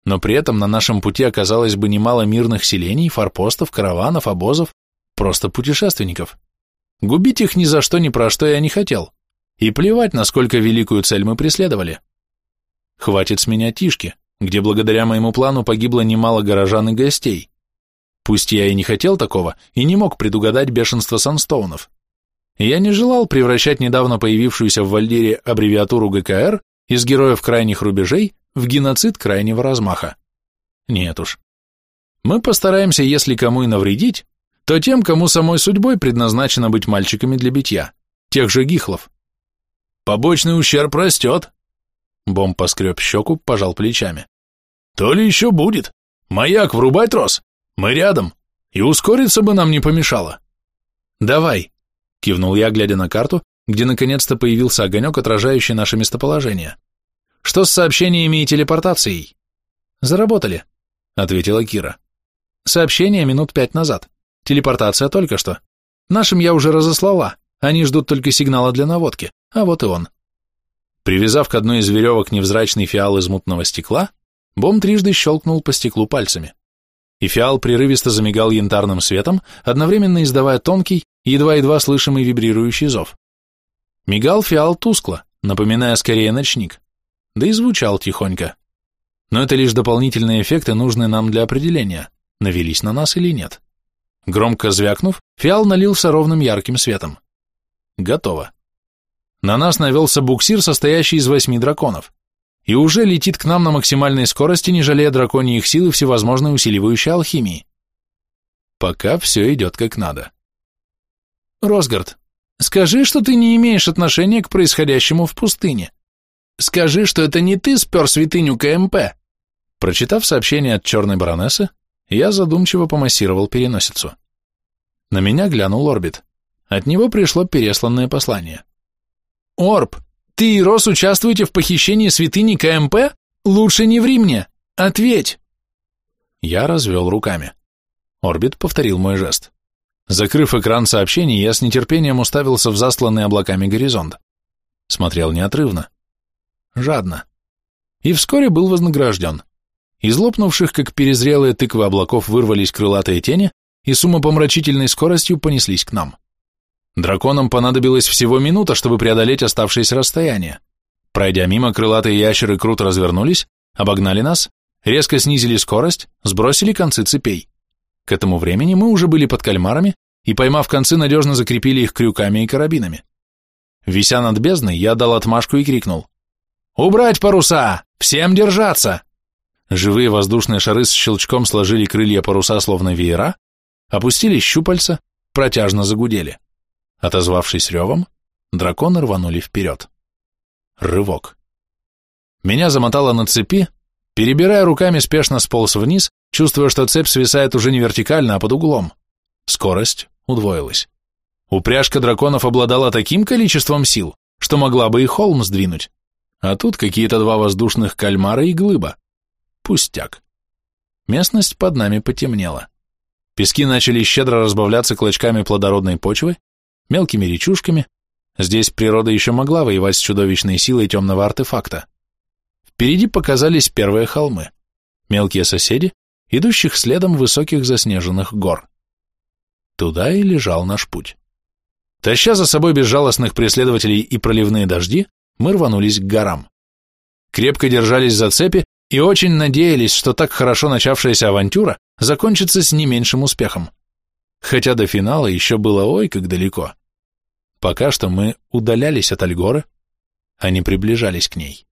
Speaker 1: Но при этом на нашем пути оказалось бы немало мирных селений, форпостов, караванов, обозов, просто путешественников. Губить их ни за что ни про что я не хотел, и плевать, насколько великую цель мы преследовали. Хватит с меня Тишки, где благодаря моему плану погибло немало горожан и гостей. Пусть я и не хотел такого, и не мог предугадать бешенство санстоунов. Я не желал превращать недавно появившуюся в Вальдире аббревиатуру ГКР из героев крайних рубежей в геноцид крайнего размаха. Нет уж. Мы постараемся, если кому и навредить, то тем, кому самой судьбой предназначено быть мальчиками для битья, тех же гихлов. Побочный ущерб растет. Бом поскреб щеку, пожал плечами. То ли еще будет. Маяк, врубай трос. Мы рядом. И ускориться бы нам не помешало. Давай, кивнул я, глядя на карту, где наконец-то появился огонек, отражающий наше местоположение. Что с сообщениями и телепортацией? Заработали, ответила Кира. Сообщение минут пять назад. Телепортация только что. Нашим я уже разослала. Они ждут только сигнала для наводки. А вот и он. Привязав к одной из веревок невзрачный фиал из мутного стекла, Бом трижды щелкнул по стеклу пальцами. И фиал прерывисто замигал янтарным светом, одновременно издавая тонкий, едва-едва слышимый вибрирующий зов. Мигал фиал тускло, напоминая скорее ночник, да и звучал тихонько. Но это лишь дополнительные эффекты, нужные нам для определения, навелись на нас или нет. Громко звякнув, фиал налился ровным ярким светом. Готово. На нас навелся буксир, состоящий из восьми драконов, и уже летит к нам на максимальной скорости, не жалея драконьих сил и всевозможной усиливающей алхимии. Пока все идет как надо. Росгард, скажи, что ты не имеешь отношения к происходящему в пустыне. Скажи, что это не ты спер святыню КМП. Прочитав сообщение от черной баронессы, я задумчиво помассировал переносицу. На меня глянул Орбит. От него пришло пересланное послание. «Орб, ты и Рос участвуете в похищении святыни КМП? Лучше не ври мне! Ответь!» Я развел руками. Орбит повторил мой жест. Закрыв экран сообщений, я с нетерпением уставился в засланный облаками горизонт. Смотрел неотрывно. Жадно. И вскоре был вознагражден. Из лопнувших, как перезрелые тыквы облаков, вырвались крылатые тени и с умопомрачительной скоростью понеслись к нам. Драконам понадобилось всего минута, чтобы преодолеть оставшееся расстояние. Пройдя мимо, крылатые ящеры круто развернулись, обогнали нас, резко снизили скорость, сбросили концы цепей. К этому времени мы уже были под кальмарами и, поймав концы, надежно закрепили их крюками и карабинами. Вися над бездной, я дал отмашку и крикнул. «Убрать паруса! Всем держаться!» Живые воздушные шары с щелчком сложили крылья паруса словно веера, опустили щупальца, протяжно загудели. Отозвавшись ревом, драконы рванули вперед. Рывок. Меня замотало на цепи, перебирая руками, спешно сполз вниз, чувствуя, что цепь свисает уже не вертикально, а под углом. Скорость удвоилась. Упряжка драконов обладала таким количеством сил, что могла бы и холм сдвинуть. А тут какие-то два воздушных кальмара и глыба. Пустяк. Местность под нами потемнела. Пески начали щедро разбавляться клочками плодородной почвы, мелкими речушками, здесь природа еще могла воевать с чудовищной силой темного артефакта. Впереди показались первые холмы, мелкие соседи, идущих следом высоких заснеженных гор. Туда и лежал наш путь. Таща за собой безжалостных преследователей и проливные дожди, мы рванулись к горам. Крепко держались за цепи и очень надеялись, что так хорошо начавшаяся авантюра закончится с не меньшим успехом. Хотя до финала еще было ой как далеко. Пока что мы удалялись от Альгоры, а не приближались к ней.